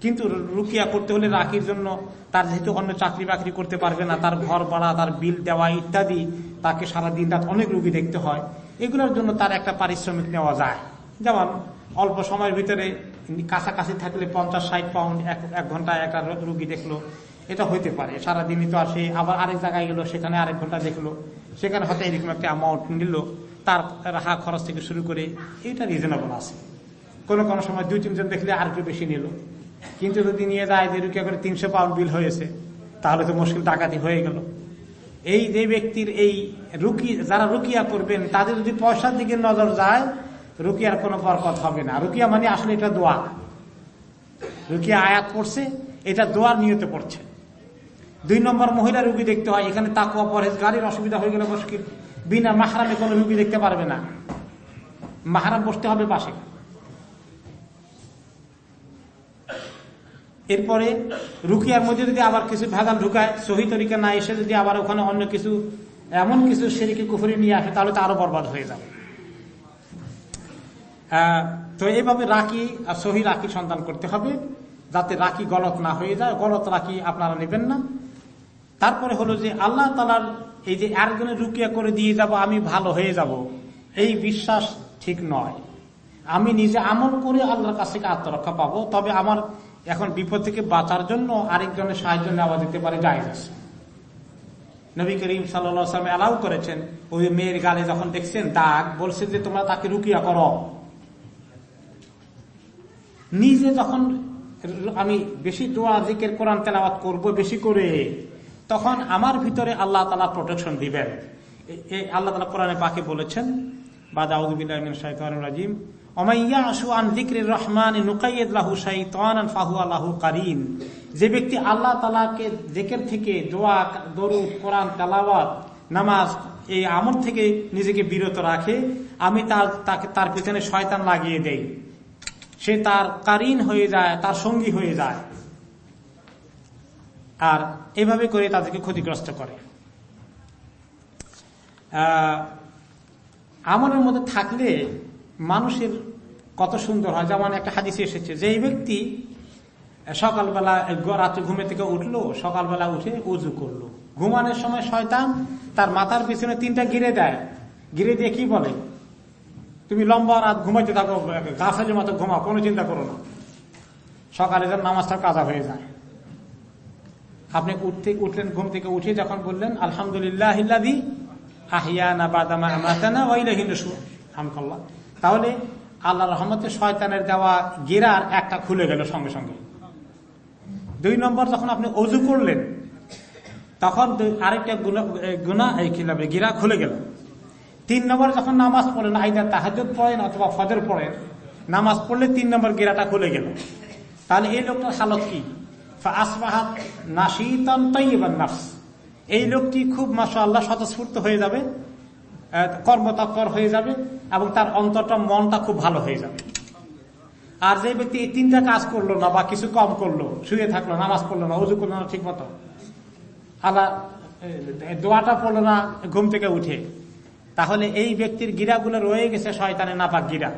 কিন্তু রুকিয়া করতে হলে রাখির জন্য তার যেহেতু অন্য চাকরি বাকরি করতে পারবে না, তার ঘর ভাড়া, তার বিল দেওয়া ইত্যাদি, তাকে সারা দিন রাত অনেক রুগী দেখতে হয়। এগুলোর জন্য তার একটা পারিশ্রমিক নেওয়া যায়। যেমন অল্প সময়ের ভিতরে কাছাকাছি থাকলে পঞ্চাশ, ষাট পাউন্ড এক ঘন্টায় একটা রুগী দেখল। এটা হইতে পারে। সারাদিনই তো আসে আবার আরেক জায়গায় গেলো, সেখানে আরেক ঘণ্টা দেখল। সেখানে হয়তো এরকম একটা অ্যামাউন্ট নিল, তার রাহা খরচ থেকে শুরু করে এটা রিজনেবল আছে। কোনো কোনো সময় দুই, তিনজন দেখলে আর একটু বেশি নিল। কিন্তু যদি নিয়ে যায় যে রুকিয়া করে তিনশো পাউন্ড বিল হয়েছে, তাহলে তো মুশকিল ডাকাতি হয়ে গেল। এই যে ব্যক্তির এই রুকি যারা রুকিয়া করবেন, তাদের যদি পয়সার দিকে নজর যায় রুকিয়ার কোনো বরকত হবে না। রুকিয়া মানে আসলে এটা দোয়া। রুকিয়া আয়াত পড়ছে, এটা দোয়ার নিয়তে পড়ছে। দুই নম্বর মহিলা রুগী দেখতে হয়, এখানে তাকুয়া পরেজ গাড়ির অসুবিধা হয়ে গেলে মুশকিল। বিনা মাহারামে কোনো রুগী দেখতে পারবে না। মাহারাম বসতে হবে পাশে। এরপরে রুকিয়ার মধ্যে যদি আবার কিছু ভেজাল ঢুকায়, সহি তরিকা না এসে যদি আবার ওখানে অন্য কিছু, এমন কিছু সেরিকে কুফুরি নিয়ে আসে, তাহলে তো আরও বরবাদ হয়ে যাবে। তো এইভাবে রাখি আর সহি রাখি সন্ধান করতে হবে, যাতে রাখি গলত না হয়ে যায়। গলত রাখি আপনারা নেবেন না। তারপরে হলো যে আল্লাহ তালার এই যে একজনের রুকিয়া করে দিয়ে যাব, আমি ভালো হয়ে যাব, এই বিশ্বাস ঠিক নয়। আমি নিজে আমল করে আল্লাহর কাছ থেকে আত্মরক্ষা পাবো, তবে আমার এখন বিপদ থেকে বাঁচার জন্য আরেকজনের সাহায্য নেওয়া যেতে পারে, জায়জ নবী করিম সাল্লাম অ্যালাউ করেছেন, ওই মেয়ের গালে যখন দেখছেন দাগ বলছে যে তোমরা তাকে রুকিয়া করো। নিজে যখন আমি বেশি দোয়া দিকের কোরআন তেলাওয়াত করব বেশি করে, তখন আমার ভিতরে আল্লাহ তালা প্রোটেকশন দিবেন। আল্লাহ তালা কোরআনে পাকে বলেছেন রাজিম রহমান যে ব্যক্তি আল্লাহ তালাকে জেকের থেকে দরুদ, কোরআন তালাওয়াত, নামাজ, এই আমল থেকে নিজেকে বিরত রাখে, আমি তার, তাকে, তার পিছনে শয়তান লাগিয়ে দেই। সে তার কারিন হয়ে যায়, তার সঙ্গী হয়ে যায়। আর এভাবে করে তাদেরকে ক্ষতিগ্রস্ত করে। আমলের মধ্যে থাকলে মানুষের কত সুন্দর হয়। যেমন একটা হাদিসে এসেছে যে এই ব্যক্তি সকালবেলা রাত্রে ঘুমে থেকে উঠল, সকালবেলা উঠে উজু করল। ঘুমানোর সময় শয়তান তার মাথার পিছনে তিনটা গিরে দেয়। গিরে দিয়ে কি বলে? তুমি লম্বা রাত ঘুমাইতে থাকো গাছের মতো ঘুমাও, কোনো চিন্তা করো না। সকালে যেন নামাজটা কাজা হয়ে যায়। আপনি উঠতে, উঠলেন, ঘুম থেকে উঠে যখন বললেন, আলহামদুলিল্লাহ তাহলে আল্লাহ রহমতের শয়তানের দেওয়া গিরার একটা খুলে গেল সঙ্গে সঙ্গে। দুই নম্বর যখন আপনি অজু করলেন, তখন আরেকটা গুণা গিরা খুলে গেল। তিন নম্বর যখন নামাজ পড়েন আইদার তাহাজুদ পড়েন অথবা ফজর পড়েন নামাজ পড়লে তিন নম্বর গিরাটা খুলে গেল। তাহলে এই লোকটার হালত কি? এই লোকটি খুব মাসা আল্লাহ স্বতঃস্ফূর্ত হয়ে যাবে কর্মতৎপর হয়ে যাবে এবং তার অন্তরটা, মনটা খুব ভালো হয়ে যাবে। আর যে ব্যক্তি এই তিনটা কাজ করল না বা কিছু কম করল, শুয়ে থাকল, নামাজ পড়ল না উজু করল না, ঠিক মতো, আল্লাহ দোয়াটা পড়ল না, ঘুম থেকে উঠে। তাহলে এই ব্যক্তির গিরাগুলো রয়ে গেছে শয়তানে নাপাক গিরা।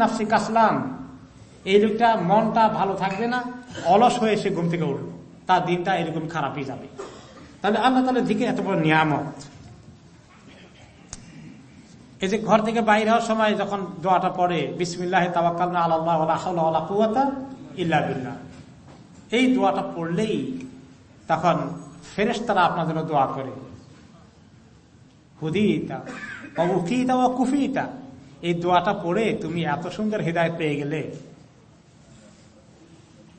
নাফসি কাসলাম। এই লোকটা মনটা ভালো থাকবে না, অলস হয়ে সে ঘুম থেকে উঠল তার দিনটা এরকম খারাপই যাবে। তাহলে আল্লাহ তাহলে দিকে এত বড় নিয়ামত। এই যে ঘর থেকে বাইর হওয়ার সময় যখন দোয়াটা পড়ে, বিসমিল্লাহ আল্লাহ ইল্লা বিল্লাহ। এই দোয়াটা পড়লেই তখন ফেরেস তারা আপনার জন্য দোয়া করে। হুদিতা, অবুকিতা ও কুফিতা। এই দোয়াটা পড়ে তুমি এত সুন্দর হৃদায়ত পেয়ে গেলে।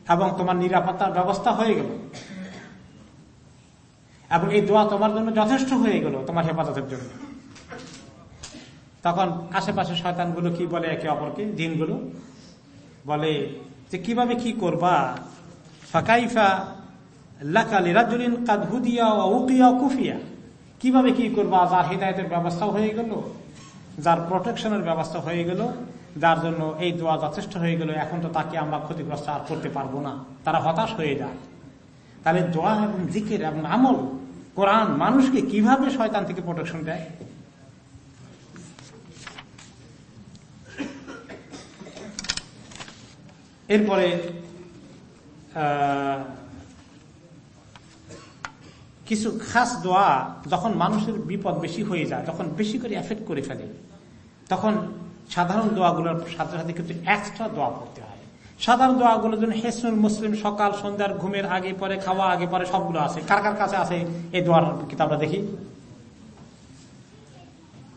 এবং তোমার নিরাপত্তার ব্যবস্থা হয়ে গেল। এবং এই দোয়া তোমার জন্য যথেষ্ট হয়ে গেল তোমার হেফাজতের জন্য। তখন আশেপাশে শয়তানগুলো কি বলে একে অপরকে? দিনগুলো বলে যে, কীভাবে কি করবা? ফাকাইফা লাকালি রাজুলিন কাদহুদিয়া উকিয়া কুফিয়া। কীভাবে কি করবা? যার হৃদায়তের ব্যবস্থা হয়ে গেল। যার প্রোটেকশনের ব্যবস্থা হয়ে গেল, যার জন্য এই দোয়া যথেষ্ট হয়ে গেল। এখন তো তাকে আমরা ক্ষতিগ্রস্ত আর করতে পারব না। তারা হতাশ হয়ে যায়। তাহলে দোয়া এবং জিকের এবং আমল কোরআন মানুষকে কীভাবে শয়তান থেকে প্রোটেকশন দেয়? এরপরে কিছু খাস দোয়া যখন মানুষের বিপদ বেশি হয়ে যায়, তখন বেশি করে এফেক্ট করে ফেলে। তখন সাধারণ দোয়াগুলোর সাথে সাথে কিন্তু এক্সট্রা দোয়া পড়তে হয়। সাধারণ দোয়াগুলোর জন্য হেসনুল মুসলিম সকাল, সন্ধ্যার ঘুমের আগে পরে, খাওয়া আগে পরে সবগুলো আছে। কার কার কাছে আছে এই দোয়ার কিতাবটা দেখি?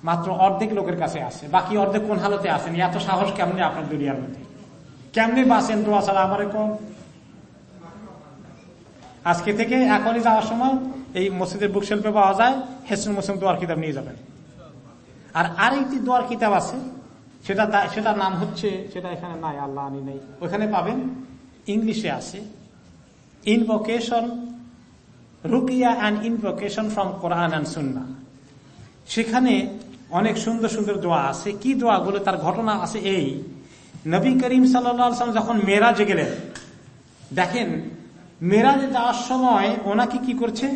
মাত্র অর্ধেক লোকের কাছে আছে। বাকি অর্ধেক কোন হালতে আছেন? এত সাহস কেমনি আপনার দুনিয়ার মধ্যে? কেমনি বাসেন দোয়া ছাড়া আমার কোন আজকে থেকে এখনই যাওয়ার সময় এই মসজিদের বুক শিল্পে পাওয়া যায় হেসন মুসলিম দোয়ার কিতাব নিয়ে যাবেন। আর আরেকটি দোয়ার কিতাব আছে, সেটা সেটার নাম হচ্ছে, সেটা এখানে নাই, আল্লাহ আনি নেই। ওখানে পাবেন, ইংলিশে আছে invocation ruqyah and invocation from Quran and Sunnah সেখানে অনেক সুন্দর সুন্দর দোয়া আছে। কি দোয়াগুলো, তার ঘটনা আছে এই, নবী করিম সাল্লাম যখন মেরাজে গেলেন, দেখেন, মেরাজে যাওয়ার সময় ওনাকে কি করছে?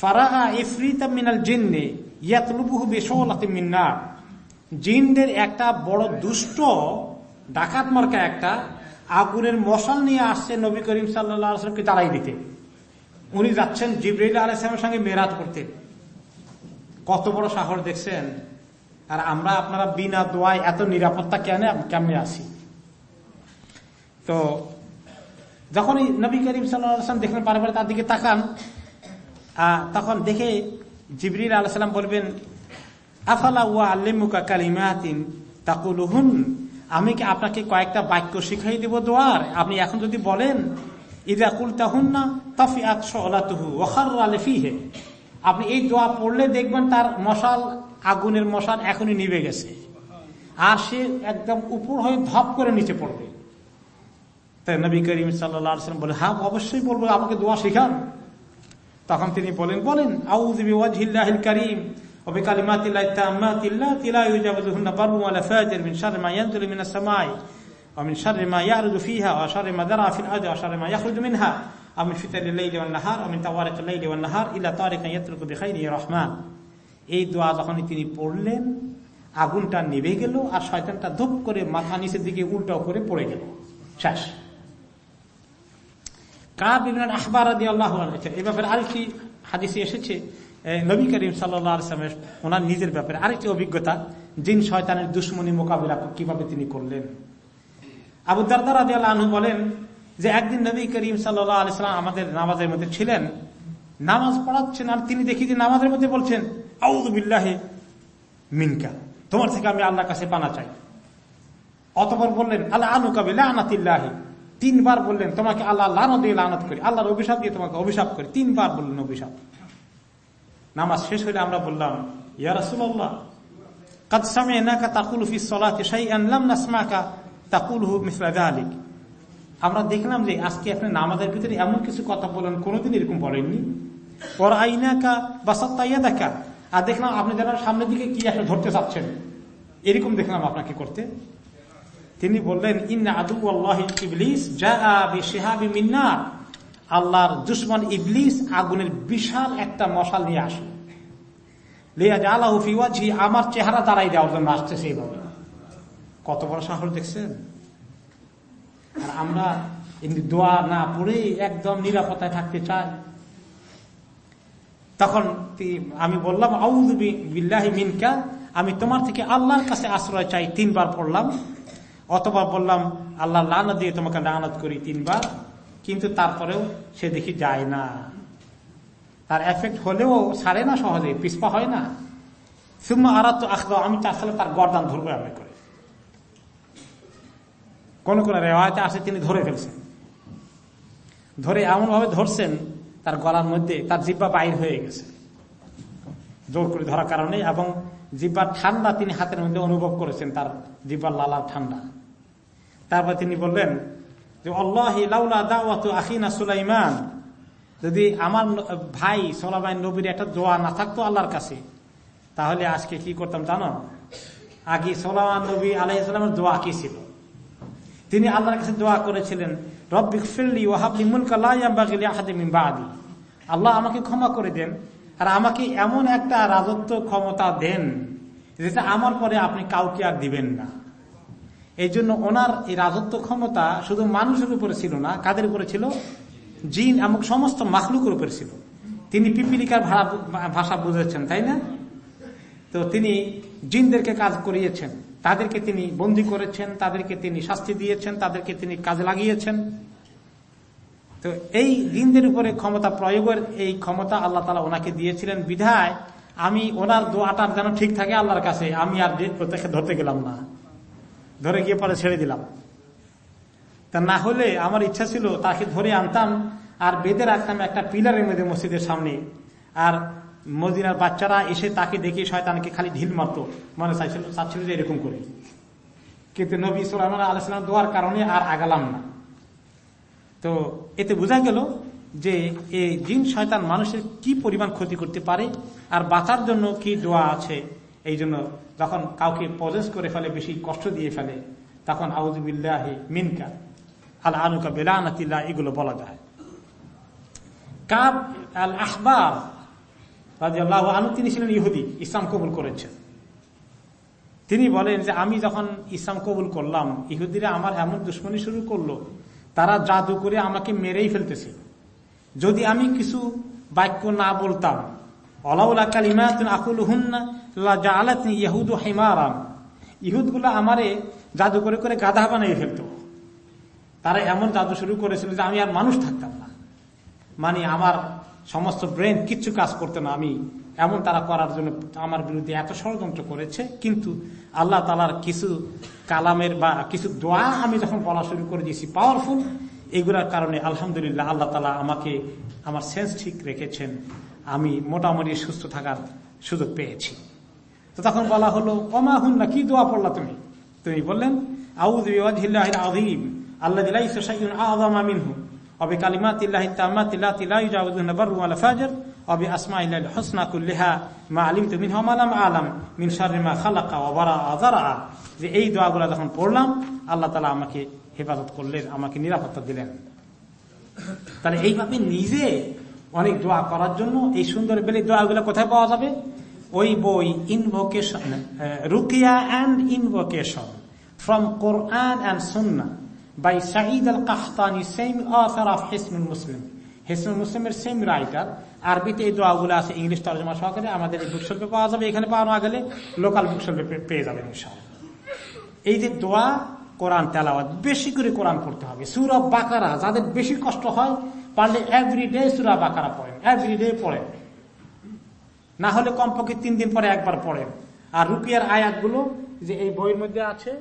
ফারাহা ইফরিতা মিনাল জিন্নে ইয়াতলুবুহু বেসলাতে মিন্নার জিনদের একটা বড় দুষ্ট ডাকাত মার্কা একটা আগুনের মশাল নিয়ে আসছে নবী করিম সাল্লামকে তারাই দিতে। উনি যাচ্ছেন জিব্রাইল আলাইসলামের সঙ্গে মেরাজ করতে। কত বড় সাহস দেখছেন? আর আমরা আপনারা বিনা দোয়ায় এত নিরাপত্তা কেন কেমনে আসি তো যখনই নবী করিম সাল্লাম দেখলেন বারে তার দিকে তাকান তখন দেখে জিবরির আলাইসাল্লাম বলবেন, আফালা ওয়া আল্লিমুকা কালিমাতিন তাকুলুহুন? আমি কি আপনাকে কয়েকটা বাক্য শিখাই দেব দোয়ার? আপনি এখন যদি বলেন ইদাকুল তাহুন না তফি আতহু ওখার আপনি এই দোয়া পড়লে দেখবেন তার মশাল, আগুনের মশাল এখনই নিভে গেছে। আর সে একদম উপর হয়ে ধপ করে নিচে পড়বে। তাই নবী করিম সাল্লাম বলে হ্যাঁ অবশ্যই বলব, আমাকে দোয়া শিখান। তখন তিনি বলেন বলেন আউজিবিওয়াজিল্লাহিল করিম ওবি কালিমাতিল্লাহি তাম্মাতিল্লাতি লা ইউজাবিজুহুন্না বাররুন ওয়ালা ফাজির মিন শাররি মা ইয়ানযুলু মিনাস সামাই ওয়া মিন শাররি মা ইয়ারুজু ফিহা ওয়া শাররি মা দারা ফিল আরদি মা ইয়াখরুজু মিনহা ওয়া মিন ফিতানিল লাইলি ওয়ান নাহার ওয়া মিন তাওয়ারিকিল লাইলি ওয়ান নাহার ইলা তারিকান ইয়াতরুকু বিখাইরি রাহমান। এই দোয়া যখন তিনি পড়লেন, আগুনটা নেভে গেল আর শয়তানটা ধূপ করে মাথা নিচের দিকে উল্টো করে পড়ে গেল। শেষ। আল্লাহ ব্যাপারে হাদিসে এসেছে। নবী ওনার নিজের ব্যাপারে অভিজ্ঞতা কীভাবে তিনি করলেন। আবু দারদার আনহু বলেন যে, একদিন নবী করিম সাল্লাহ আলিয়াল্লাম আমাদের নামাজের মধ্যে ছিলেন। নামাজ পড়াচ্ছেন আর তিনি দেখি যে নামাজের মধ্যে বলছেন আউদুবিল্লাহে মিনকা, তোমার থেকে আমি আল্লাহর কাছে পানা চাই। অতপর বললেন আল্লাহ আনু কাবিল্লাহ আনাতিল্লাহি তিনবার বললেন, তোমাকে আল্লাহ লানো দিয়ে লানত করি, আল্লাহর অভিশাপ দিয়ে তোমাকে অভিশাপ করি। তিনবার বললেন অভিশাপ। নামাজ শেষ হলে আমরা বললাম ইয়ারসুল্লাহ কাদসামে এনাকা তাকুল ফি সলাতে সাই আনলাম নাসমাকা তাকুল হু মিসলাদা আলিক আমরা দেখলাম যে আজকে আপনি নামাজের ভিতরে এমন কিছু কথা বলেন, কোনোদিন এরকম বলেননি। ওর আইনাকা বা সত্তাইয়া দেখা আর দেখলাম আপনি যারা সামনের দিকে কি আসলে ধরতে চাচ্ছেন, এরকম দেখলাম আপনাকে করতে। তিনি বললেন, ইন্না আদু আল্লাহ ইবলিস মিন্নার। আল্লাহর দুশ্মন ইবলিস আগুনের বিশাল একটা মশাল নিয়ে আসে। আমার চেহারা দাঁড়াই দেওয়ার জন্য আসছে সেইভাবে কত বড় সাহস দেখছেন? আর আমরা এমনি দোয়া না পড়ে একদম নিরাপত্তায় থাকতে চাই। তখন আমি বললাম বিল্লাহি মিনকা। আমি তোমার থেকে আল্লাহর কাছে আশ্রয় চাই, তিনবার পড়লাম। অতবার বললাম, আল্লাহ লানত দিয়ে তোমাকে লানত করি তিনবার, কিন্তু তারপরেও সে দেখি যায় না। তার এফেক্ট হলেও ছাড়ে না সহজে পিসপা হয় না। সুম্মা আর তো আমি আসলে তার গরদান ধরবো আমি করে। কোন কোন রেওয়ায়তে আসে তিনি ধরে ফেলছেন। ধরে এমন ভাবে ধরছেন, তার গলার মধ্যে তার জিব্বা বাইর হয়ে গেছে। জোর করে ধরার কারণে, এবং জিব্বার ঠান্ডা তিনি হাতের মধ্যে অনুভব করেছেন, তার জিব্বার লালার ঠান্ডা। তারপর তিনি বললেন যে, আল্লাহ আখিনা সুলাইমান। যদি আমার ভাই সোলামাই নবীর একটা দোয়া না থাকতো আল্লাহর কাছে, তাহলে আজকে কি করতাম জানো? আগে সোলামান নবী আলাইসালামের দোয়া কি ছিল? তিনি আল্লাহর কাছে দোয়া করেছিলেন, রব্বিক ফিল্লি ওহাবলি মুলকালাদি আল্লাহ আমাকে ক্ষমা করে দেন আর আমাকে এমন একটা রাজত্ব ক্ষমতা দেন যেটা আমার পরে আপনি কাউকে আর দিবেন না। এই জন্য ওনার এই রাজত্ব ক্ষমতা শুধু মানুষের উপরে ছিল না, কাদের উপরে ছিল? জিন এমন সমস্ত মাখলুকের উপরে ছিল। তিনি পিপিলিকার ভাষা বুঝেছেন, তাই না? তো তিনি জিনদেরকে কাজ করিয়েছেন। তাদেরকে তিনি বন্দি করেছেন, তাদেরকে তিনি শাস্তি দিয়েছেন, তাদেরকে তিনি কাজে লাগিয়েছেন। তো এই জিনদের উপরে ক্ষমতা প্রয়োগের এই ক্ষমতা আল্লাহ তালা ওনাকে দিয়েছিলেন। বিধায় আমি ওনার দোয়াটার যেন ঠিক থাকে আল্লাহর কাছে, আমি আর ধরতে গেলাম না। ধরে গিয়ে পরে ছেড়ে দিলাম। তা না হলে আমার ইচ্ছা ছিল তাকে ধরে আনতাম আর বেঁধে রাখতাম একটা পিলারের মধ্যে মসজিদের সামনে। আর মদিনার বাচ্চারা এসে তাকে দেখে শয়তানকে খালি ঢিল মারত। মনে চাইছিল, চাচ্ছিল যে এরকম করে। কিন্তু নবী সালাম আলোচনা দেওয়ার কারণে আর আগালাম না। তো এতে বোঝা গেল যে এই জিন শয়তান মানুষের কি পরিমাণ ক্ষতি করতে পারে আর বাঁচার জন্য কি দোয়া আছে। এই জন্য যখন কাউকে পজেস করে ফেলে, বেশি কষ্ট দিয়ে ফেলে, তখন আউজুবিল্লাহ মিনকা, আল আনুকা বেলানাতিল্লাহ এগুলো বলা যায়। কাব আল আহবার আনু তিনি ছিলেন ইহুদি, ইসলাম কবুল করেছেন। তিনি বলেন যে, আমি যখন ইসলাম কবুল করলাম, ইহুদিরা আমার এমন দুশ্মনী শুরু করল, তারা জাদু করে আমাকে মেরেই ফেলতেছে। যদি আমি কিছু বাক্য না বলতাম অলাউলা কালিমাত আকুল হুন্না ইহুদ হেমারাম ইহুদগুলো আমারে জাদু করে করে গাধা বানিয়ে ফেলত। তারা এমন জাদু শুরু করেছিল যে আমি আর মানুষ থাকতাম না। মানে আমার সমস্ত ব্রেন কিচ্ছু কাজ করতে না আমি। এমন তারা করার জন্য আমার বিরুদ্ধে এত ষড়যন্ত্র করেছে। কিন্তু আল্লাহ তালার কিছু কালামের বা কিছু দোয়া আমি যখন বলা শুরু করে দিয়েছি পাওয়ারফুল এগুলার কারণে আলহামদুলিল্লাহ আল্লাহ তালা আমাকে, আমার সেন্স ঠিক রেখেছেন। আমি মোটামুটি সুস্থ থাকার সুযোগ পেয়েছি। তো তখন বলা হলো অমা হুন না কি দোয়া পড়লা তুমি? তুমি বললেন আল্লাহ মিনহু অবে মা আলিম তু হমালাম আলাম শারিমা খালাকা আজারা যে এই যখন পড়লাম, আল্লাহ তালা আমাকে হেফাজত করলেন, আমাকে নিরাপত্তা দিলেন। তাহলে এইভাবে নিজে অনেক দোয়া করার জন্য এই সুন্দর বেলে দোয়াগুলো কোথায় পাওয়া যাবে? ওই বই invocation ruqyah and invocation from Quran and Sunnah by Saeed al Qahtani same author of Hisnul Muslim Hisnul মুসলিমের সেম রাইটার আরবিতে এই দোয়াগুলো আছে ইংলিশ তর্জমা সহকারে। আমাদের এই বুকশল্পে পাওয়া যাবে, এখানে পাওয়া না গেলে লোকাল বুকশল্পে পেয়ে যাবেন ইনশাআল্লাহ। এই যে দোয়া কোরআন তেলাওয়াত, বেশি করে কোরআন পড়তে হবে। সুরা বাকারা, যাদের বেশি কষ্ট হয় পারলে এভরিডে সুরা বাকারা পড়েন এভরিডে পড়েন। না হলে কমপক্ষে তিন দিন পরে একবার পড়েন। আর রুকিয়ার আয়াতগুলো যে এই বইয়ের মধ্যে আছে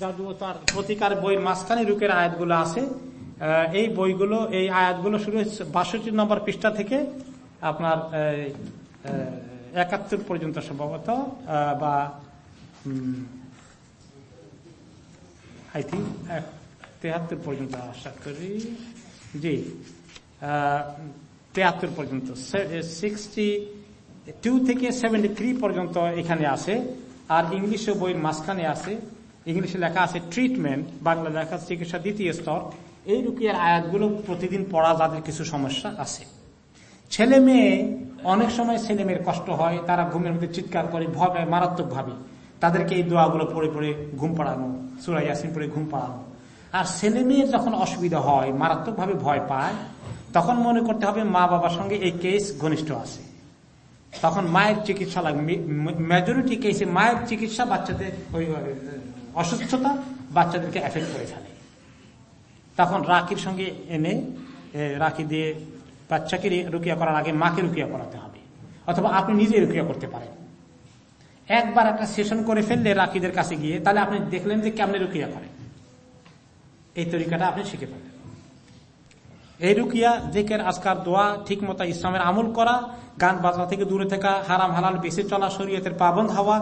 জাদু তার প্রতিকার বইয়ের মাঝখানে রুকের আয়াতগুলো আছে এই বইগুলো, এই আয়াতগুলো শুরু হচ্ছে বাষট্টি নম্বর পৃষ্ঠা থেকে আপনার একাত্তর পর্যন্ত সম্ভবত বা আই থিঙ্ক তেহাত্তর পর্যন্ত আশা করি। জি তেহাত্তর পর্যন্ত। সিক্সটি টু থেকে সেভেন্টি থ্রি পর্যন্ত এখানে আছে। আর ইংলিশে বইয়ের মাঝখানে আছে। ইংলিশে লেখা আছে ট্রিটমেন্ট বাংলা লেখা চিকিৎসা দ্বিতীয় স্তর। এই রুকিয়ার আয়াতগুলো প্রতিদিন পড়া যাদের কিছু সমস্যা আছে। ছেলে মেয়ে, অনেক সময় ছেলে মেয়ের কষ্ট হয়, তারা ঘুমের মধ্যে চিৎকার করে, ভয় মারাত্মক ভাবে তাদেরকে এই দোয়াগুলো পড়ে পড়ে ঘুম পাড়ানো সুরাই আসিন পড়ে ঘুম পাড়ানো। আর ছেলে মেয়ের যখন অসুবিধা হয়, মারাত্মকভাবে ভয় পায়, তখন মনে করতে হবে মা বাবার সঙ্গে এই কেস ঘনিষ্ঠ আছে। তখন মায়ের চিকিৎসা লাগবে। মেজরিটি কেসে মায়ের চিকিৎসা বাচ্চাদের ওই অসুস্থতা বাচ্চাদেরকে এফেক্ট করে ফেলে। তখন রাখির সঙ্গে এনে রাখি দিয়ে বাচ্চাকে রুকিয়া করার আগে মাকে রুকিয়া করাতে হবে। অথবা আপনি নিজে রুকিয়া করতে পারেন। একবার একটা সেশন করে ফেললে রাখিদের কাছে গিয়ে, তাহলে আপনি দেখলেন যে কেমনে রুকিয়া করেন এই তরিকাটা আপনি শিখে ফেলেন এই রুকিয়া, জেকের, আজকার, দোয়া ঠিক মতো ইসলামের আমল করা, গান বাজনা থেকে দূরে থাকা, হারাম, হালাল বেশি চলা, শরীয়তের পাবন্ধ হওয়া,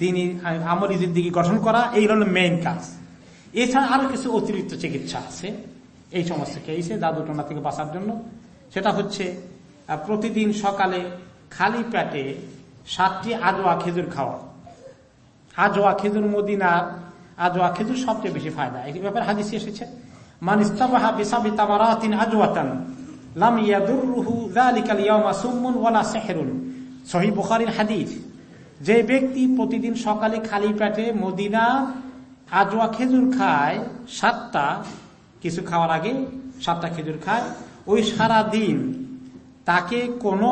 দিনই আমল দিকে গঠন করা, এই হল মেইন কাজ। এছাড়া আরও কিছু অতিরিক্ত চিকিৎসা আছে, এই সমস্ত কেসে জাদু টোনা থেকে বাঁচার জন্য। সেটা হচ্ছে প্রতিদিন সকালে খালি পেটে সাতটি আজোয়া খেজুর খাওয়া। আজোয়া খেজুর মদিনার আজোয়া খেজুর সবচেয়ে বেশি ফায়দা। এই ব্যাপারে হাদিস এসেছে লাম হাদিস, যে ব্যক্তি প্রতিদিন সকালে খালি পেটে মদিনা আজওয়া খেজুর খায়, সাতটা, কিছু খাওয়ার আগে সাতটা খেজুর খায়, ওই সারা দিন তাকে কোনো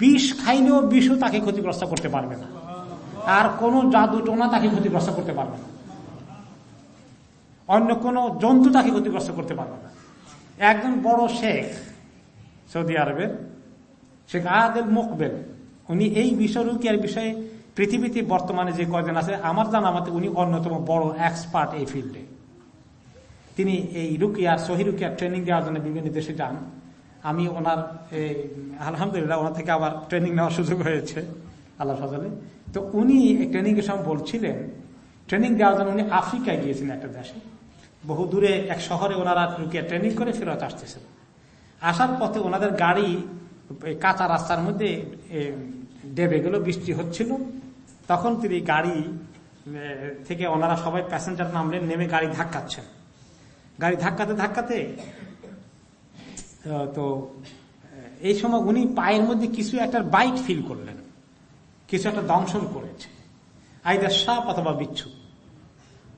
বিষ খাইলেও বিষও তাকে ক্ষতিগ্রস্ত করতে পারবে না। আর কোন জাদু টোনা তাকে ক্ষতিগ্রস্ত করতে পারবে না। অন্য কোন জন্তু তাকে ক্ষতিগ্রস্ত করতে পারবে না। একজন বড় শেখ, সৌদি আরবের শেখ আদেল মুকবেল, উনি এই বিষয় বিষয়ে পৃথিবীতে বর্তমানে যে কয়জন আছে, আমার জানা মতে উনি অন্যতম বড় এক্সপার্ট এই ফিল্ডে। তিনি এই রুকিয়ার, সহি রুকিয়ার ট্রেনিং দেওয়ার জন্য বিভিন্ন দেশে যান। আমি ওনার আলহামদুলিল্লাহ, ওনার থেকে আবার ট্রেনিং নেওয়ার সুযোগ হয়েছে আল্লাহ ফজলে। তো উনি ট্রেনিং এর সময় বলছিলেন ট্রেনিং দেওয়ার জন্য উনি আফ্রিকায় গিয়েছিলেন একটা দেশে। বহু দূরে এক শহরে ওনারা রুকিয়া ট্রেনিং করে ফেরত আসতেছেন। আসার পথে ওনাদের গাড়ি কাঁচা রাস্তার মধ্যে ডেবে গেল, বৃষ্টি হচ্ছিল। তখন তিনি গাড়ি থেকে ওনারা সবাই প্যাসেঞ্জার নামলেন নেমে গাড়ি ধাক্কাচ্ছেন। গাড়ি ধাক্কাতে ধাক্কাতে তো এই সময় উনি পায়ের মধ্যে কিছু একটা বাইট ফিল করলেন। কিছু একটা দংশন করেছে। আইদার সাপ অথবা বিচ্ছু।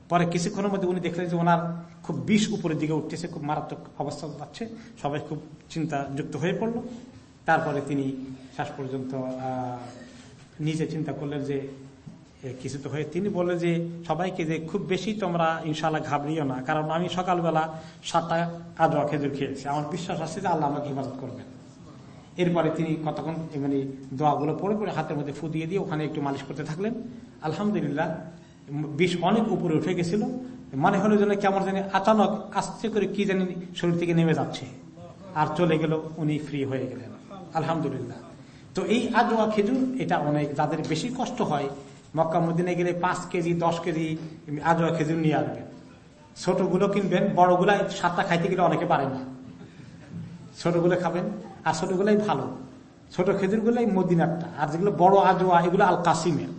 পরে কিছুক্ষণের মধ্যে উনি দেখলেন যে ওনার খুব বিষ উপরের দিকে উঠতেছে, খুব মারাত্মক অবস্থা পাচ্ছে। সবাই খুব চিন্তা যুক্ত হয়ে পড়ল। তারপরে তিনি শেষ পর্যন্ত নিজে চিন্তা করলেন যে কিছু তো হয়ে তিনি বলে যে, সবাইকে যে খুব বেশি তোমরা ইনশাল্লাহ ঘাবড়িও না। কারণ আমি সকালবেলা সাতটা আজোয়া খেজুর খেয়েছি। আমার বিশ্বাস আছে যে আল্লাহ আমাকে হেফাজত করবেন। এরপরে তিনি কতক্ষণ মানে দোয়াগুলো পড়ে পড়ে হাতের মধ্যে ফু দিয়ে দিয়ে ওখানে একটু মালিশ করতে থাকলেন। আলহামদুলিল্লাহ, বিষ অনেক উপরে উঠে গেছিল। মনে হলো যেন কেমন জানি আচানক আস্তে করে কি জানি শরীর থেকে নেমে যাচ্ছে। আর চলে গেল, উনি ফ্রি হয়ে গেলেন। আলহামদুলিল্লাহ। তো এই আজোয়া খেজুর, এটা অনেক যাদের বেশি কষ্ট হয়, মক্কা মদিনে গেলে পাঁচ কেজি, দশ কেজি আজোয়া খেজুর নিয়ে আসবেন ছোটগুলো কিনবেন, বড়গুলা সাতটা খাইতে গেলে অনেকে পারে না। ছোটগুলো খাবেন আর ছোটগুলাই ভালো। ছোট খেজুরগুলাই মদিনারটা। আর যেগুলো বড় আজোয়া, এগুলো আল কাসিমের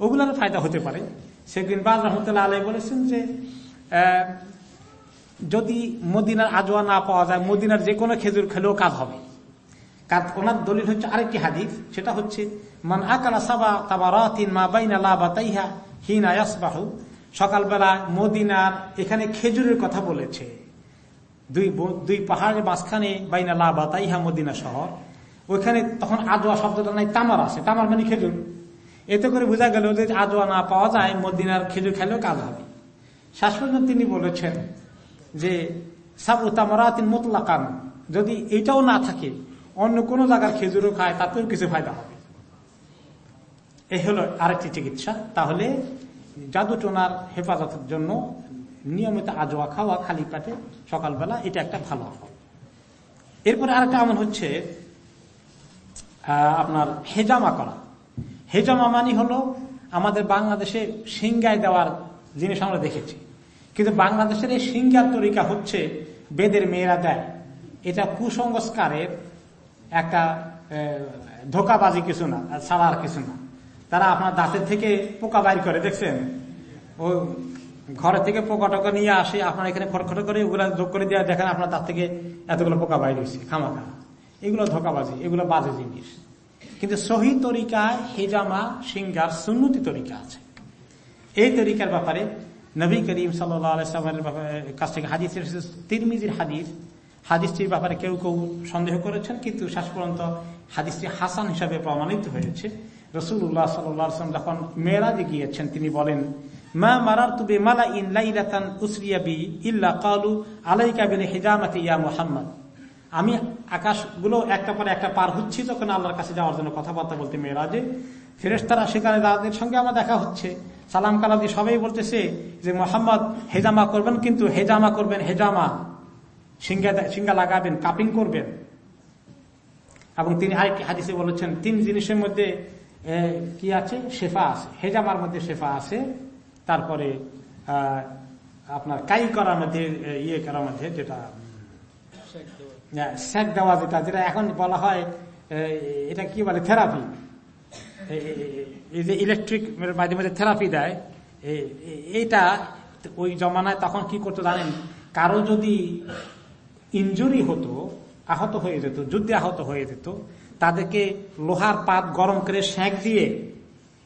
ওগুলোর ফায়দা হতে পারে। সেদিন বাজ রহমতুল্লাহ আলাই বলেছেন যে যদি মদিনার আজোয়া না পাওয়া যায়, মদিনার যে কোনো খেজুর খেলেও কাজ হবে। কারণ ওনার দলিল হচ্ছে আরেকটি হাদিস। সেটা হচ্ছে, মান আকালা সাবা তাবা রাতিন মা বাইনা লাবা তাইহা হিনা ইয়াসবাহু। সকালবেলা মদিনার এখানে খেজুরের কথা বলেছে। দুই দুই পাহাড়ের মাঝখানে বাইনা লাবা তাইহা মদিনা শহর। ওইখানে তখন আজোয়া শব্দটা নাই, তামার আছে। তামার মানে খেজুর। এতে করে বোঝা গেল যে আজোয়া না পাওয়া যায়, মদিনার খেজুর খেলেও কাজ হবে। শেষ পর্যন্ত তিনি বলেছেন যে, সাবু তামারাতিন মোতলাকান। যদি এটাও না থাকে, অন্য কোন জায়গার খেজুরও খায়, তাতেও কিছু ফায়দা হবে। এই হলো আরেকটি চিকিৎসা। তাহলে জাদু টোনার হেফাজতের জন্য নিয়মিত আজোয়া খাওয়া, খালি পাটে, সকালবেলা, এটা একটা ভালো আমল। এরপরে আরেকটা আমল হচ্ছে আপনার হেজামা করা। হেজামা মানি হলো আমাদের বাংলাদেশে সিংগায় দেওয়ার জিনিস আমরা দেখেছি। কিন্তু বাংলাদেশের এই সিংগার তরিকা হচ্ছে বেদের মেয়েরা দেয়। এটা কুসংস্কারের একটা ধোকাবাজি কিছু না ছাড়ার কিছু না। তারা আপনার দাঁতের থেকে পোকা বাইর করে, দেখছেন? ও ঘরের থেকে পোকা টোকা নিয়ে আসে, আপনার এখানে খটখট করে ওগুলো যোগ করে দেওয়া দেখেন আপনার তার থেকে এতগুলো পোকা বাইরে হয়েছে, খামাখা। এগুলো ধোকাবাজি, এগুলো বাজে জিনিস। কিন্তু সহি তরিকায় হেজামা, সিঙ্গার, সুন্নতি তরিকা আছে। এই তরিকার ব্যাপারে নবী করিম সাল্লামের কাছ থেকে হাদিস তিরমিজির হাদিস। হাদিসটির ব্যাপারে কেউ কেউ সন্দেহ করেছেন, কিন্তু শেষ পর্যন্ত হাদিসটি হাসান হিসাবে প্রমাণিত হয়েছে। রসুল্লাহ সাল্লাম যখন মেয়েরাজে গিয়েছেন, তিনি বলেন মা মারার তুবে ইন লাইলাতান উসরিয়াবি ইল্লা কালু আলাইকা বিল ইয়া মুহাম্মদ। আমি আকাশগুলো একটা পরে একটা পার হচ্ছি তখন আল্লাহর কাছে যাওয়ার জন্য কথাবার্তা বলতে মেয়েরাজে। ফেরেস্তারা সেখানে তাদের সঙ্গে আমার দেখা হচ্ছে। সালাম কালাম দিয়ে সবাই বলতেছে যে, মোহাম্মদ, হেজামা করবেন কিন্তু হেজামা করবেন, হেজামা। সিঙ্গা সিঙ্গা লাগাবেন, কাপিং করবেন। এবং তিনি আরেকটি হাদিসে বলেছেন, তিন জিনিসের মধ্যে কি আছে? শেফা আছে। হেজামার মধ্যে শেফা আছে। তারপরে আপনার কাই করার মধ্যে ইয়ে করার মধ্যে যেটা সেক দেওয়া যেটা যেটা এখন বলা হয় এটা কি বলে থেরাপি। এই যে ইলেকট্রিক মাধ্যমে থেরাপি দেয় এইটা ওই জমানায় তখন কি করতো জানেন? কারও যদি ইঞ্জুরি হতো আহত হয়ে যেত যুদ্ধে আহত হয়ে যেত তাদেরকে লোহার পাত গরম করে সেঁক দিয়ে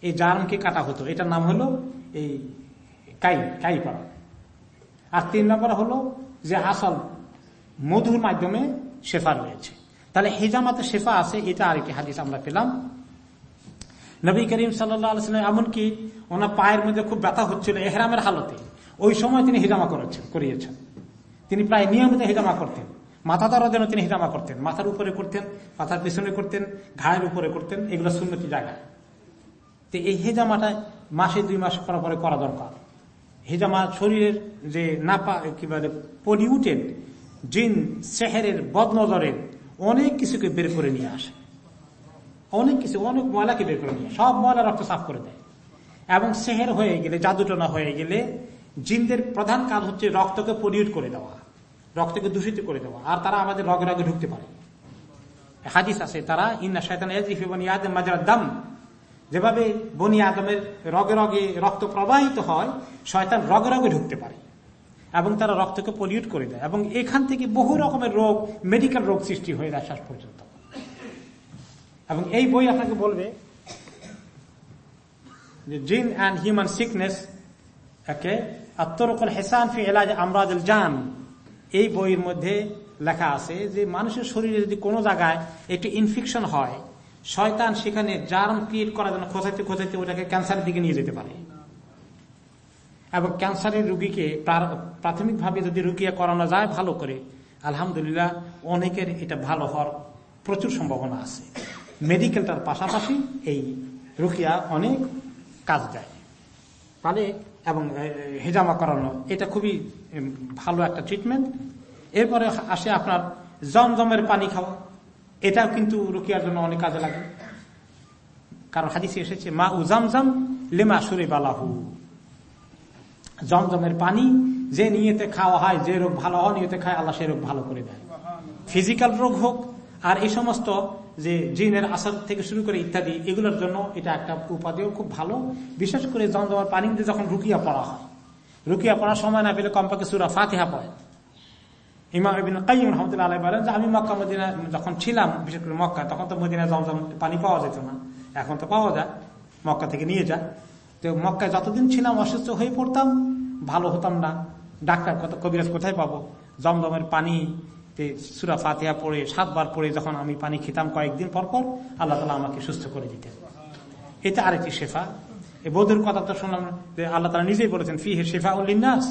এই জার্মকে কাটা হতো। এটার নাম হলো এই কাই কাই করা আর তিন নম্বর হলো যে আসল মধুর মাধ্যমে শেফা রয়েছে। তাহলে হেজামাতে শেফা আছে, এটা আর আরেকটি হাদিস আমরা পেলাম। নবী করিম সাল্লাম এমনকি ওনার পায়ের মধ্যে খুব ব্যথা হচ্ছিল এহরামের হালতে। ওই সময় তিনি হিজামা করেছেন, করিয়েছেন। তিনি প্রায় নিয়মিত হিজামা করতেন। মাথা ধরার জন্য তিনি হিজামা করতেন। মাথার উপরে করতেন, মাথার পিছনে করতেন ঘায়ের উপরে করতেন, এগুলো শূন্যতি জায়গায়। তো এই হেজামাটা মাসে, দুই মাস পর পরে করা দরকার। হেজামা শরীরের যে নাপা, কি বলে, পলিউটেড জিন সেহেরের বদনজরের অনেক কিছুকে বের করে নিয়ে আসে। অনেক কিছু, অনেক ময়লাকে বের করে নিয়ে সব ময়লা রক্ত সাফ করে দেয়। এবং সেহের হয়ে গেলে, জাদুটনা হয়ে গেলে জিনদের প্রধান কাজ হচ্ছে রক্তকে পলিউট করে দেওয়া, রক্তকে দূষিত করে দেওয়া। আর তারা আমাদের রগে রগে ঢুকতে পারে। হাদিস আছে, তারা, ইন্না শয়তান মাজার দাম যেভাবে বনি আদমের রগে রগে রক্ত প্রবাহিত হয়, শয়তান রগে রগে ঢুকতে পারে এবং তারা রক্তকে পলিউট করে দেয় এবং এখান থেকে বহু রকমের রোগ মেডিকেল রোগ সৃষ্টি হয়ে যায় শেষ পর্যন্ত। এবং এই বই আপনাকে বলবে যে জিন অ্যান্ড হিউম্যান সিকনেস, একে আত্মরকল হেসান ফি এলাজ আমরাজ জান, এই বইয়ের মধ্যে লেখা আছে যে মানুষের শরীরে যদি কোনো জায়গায় একটু ইনফেকশন হয় শয়তান সেখানে জার্ম ক্রিয়েট করার জন্য খোঁচাইতে খোঁচাইতে ওটাকে ক্যান্সারের দিকে নিয়ে যেতে পারে। এবং ক্যান্সারের রুগীকে প্রাথমিকভাবে যদি রুগিয়া করানো যায় ভালো করে, আলহামদুলিল্লাহ অনেকের এটা ভালো হওয়ার প্রচুর সম্ভাবনা আছে। মেডিকেলটার পাশাপাশি এই রুকিয়া অনেক কাজ দেয়। তাহলে এবং হেজামা করানো, এটা খুবই ভালো একটা ট্রিটমেন্ট এরপরে আসে আপনার জমজমের পানি খাওয়া। এটাও কিন্তু রুকিয়ার জন্য অনেক কাজে লাগে। কারণ হাদিসে এসেছে, মা উ জামজাম লেমা সুরে বালাহু জমজমের পানি যে নিয়েতে খাওয়া হয়, যে রোগ ভালো হয় নিয়েতে খায়, আল্লাহ সে রোগ ভালো করে দেয়। ফিজিক্যাল রোগ হোক, আর এই সমস্ত যে জিনের আসার থেকে শুরু করে ইত্যাদি, এগুলোর জন্য এটা একটা উপাদেয় খুব ভালো। বিশেষ করে জমজমার পানি দিয়ে যখন রুকিয়া পড়া হয়, রুকিয়া পড়ার সময় না পেলে কমপক্ষে সুরা ফাতিহা পড়ে। ইমাম ইবিন কাইম রহমতুল্লাহ আলাই বলেন যে, আমি মক্কা মদিনা যখন ছিলাম, বিশেষ করে মক্কা, তখন তো মদিনা জমজম পানি পাওয়া যেত না। এখন তো পাওয়া যায়। মক্কা থেকে নিয়ে যায় তো মক্কায় যতদিন ছিলাম অসুস্থ হয়ে পড়তাম, ভালো হতাম না। ডাক্তার কত, কবিরাজ কোথায় পাবো? জমজমের পানি সুরা ফাতিহা পড়ে, সাতবার পড়ে যখন আমি পানি খেতাম কয়েকদিন পর পর, আল্লাহ তালা আমাকে সুস্থ করে দিতেন। এটা আরেকটি শেফা। বৌদ্ধের কথা তো শুনলাম যে, আল্লাহ তালা নিজেই বলেছেন ফি হে শেফা উল্লিনাস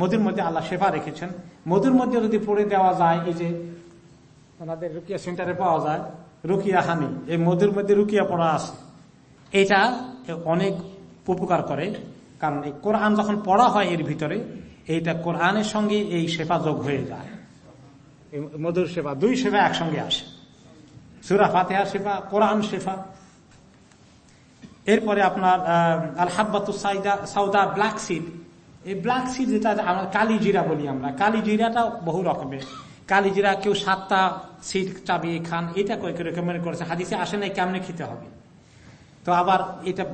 মধুর মধ্যে আল্লাহ শেফা রেখেছেন। মধুর মধ্যে যদি পড়ে দেওয়া যায়, এই যে ওনাদের রুকিয়া সেন্টারে পাওয়া যায়, রুকিয়া হানি এই মধুর মধ্যে রুকিয়া পড়া আছে। এটা অনেক উপকার করে, কারণ এই কোরআন যখন পড়া হয় এর ভিতরে, এইটা কোরআনের সঙ্গে এই সেবা যোগ হয়ে যায়। মধুর সেবা দুই সেবা একসঙ্গে আসে। সুরা ফাতেহা সেবা কোরআন সেবা এরপরে আপনার আল হাব্বাতু সাউদা ব্ল্যাক সিড। এই ব্ল্যাক সিড যেটা আমরা কালি জিরা বলি আমরা। কালি জিরাটা বহু রকমের। কালি জিরা কেউ সাতটা সিড চাবিয়ে খান, এটা কয়েক রেকমেন্ড করেছে। হাদিসে আসে নাই কেমনে খেতে হবে। তো আবার এটা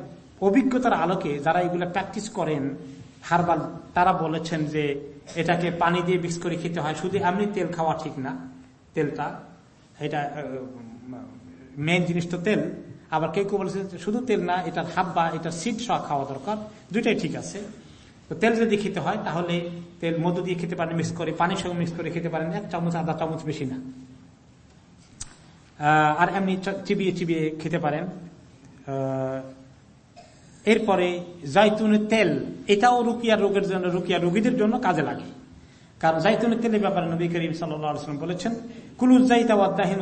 অভিজ্ঞতার আলোকে যারা এগুলো প্র্যাকটিস করেন, হারবাল, তারা বলেছেন যে এটাকে পানি দিয়ে মিক্স করে খেতে হয়। শুধু এমনি তেল খাওয়া ঠিক না, তেলটা। এটা মেন জিনিস তো তেল। আবার কেউ কেউ বলেছে শুধু তেল না, এটার হাব্বা এটা সিট সহ খাওয়া দরকার। দুইটাই ঠিক আছে। তো তেল যদি খেতে হয়, তাহলে তেল মধু দিয়ে খেতে পারেন মিক্স করে, পানির সঙ্গে মিক্স করে খেতে পারেন। এক চামচ, আধা চামচ বেশি না। আর এমনি চিবিয়ে চিবিয়ে খেতে পারেন। এরপরে জাইতুনের তেল, এটাও রুকিয়া রোগের জন্য, রুকিয়া রোগীদের জন্য কাজে লাগে। কারণ জাইতুনের তেলের ব্যাপারে নবী করিম সাল্লাম বলেছেন কুলুজ জাইতাওয়াদ্দাহিন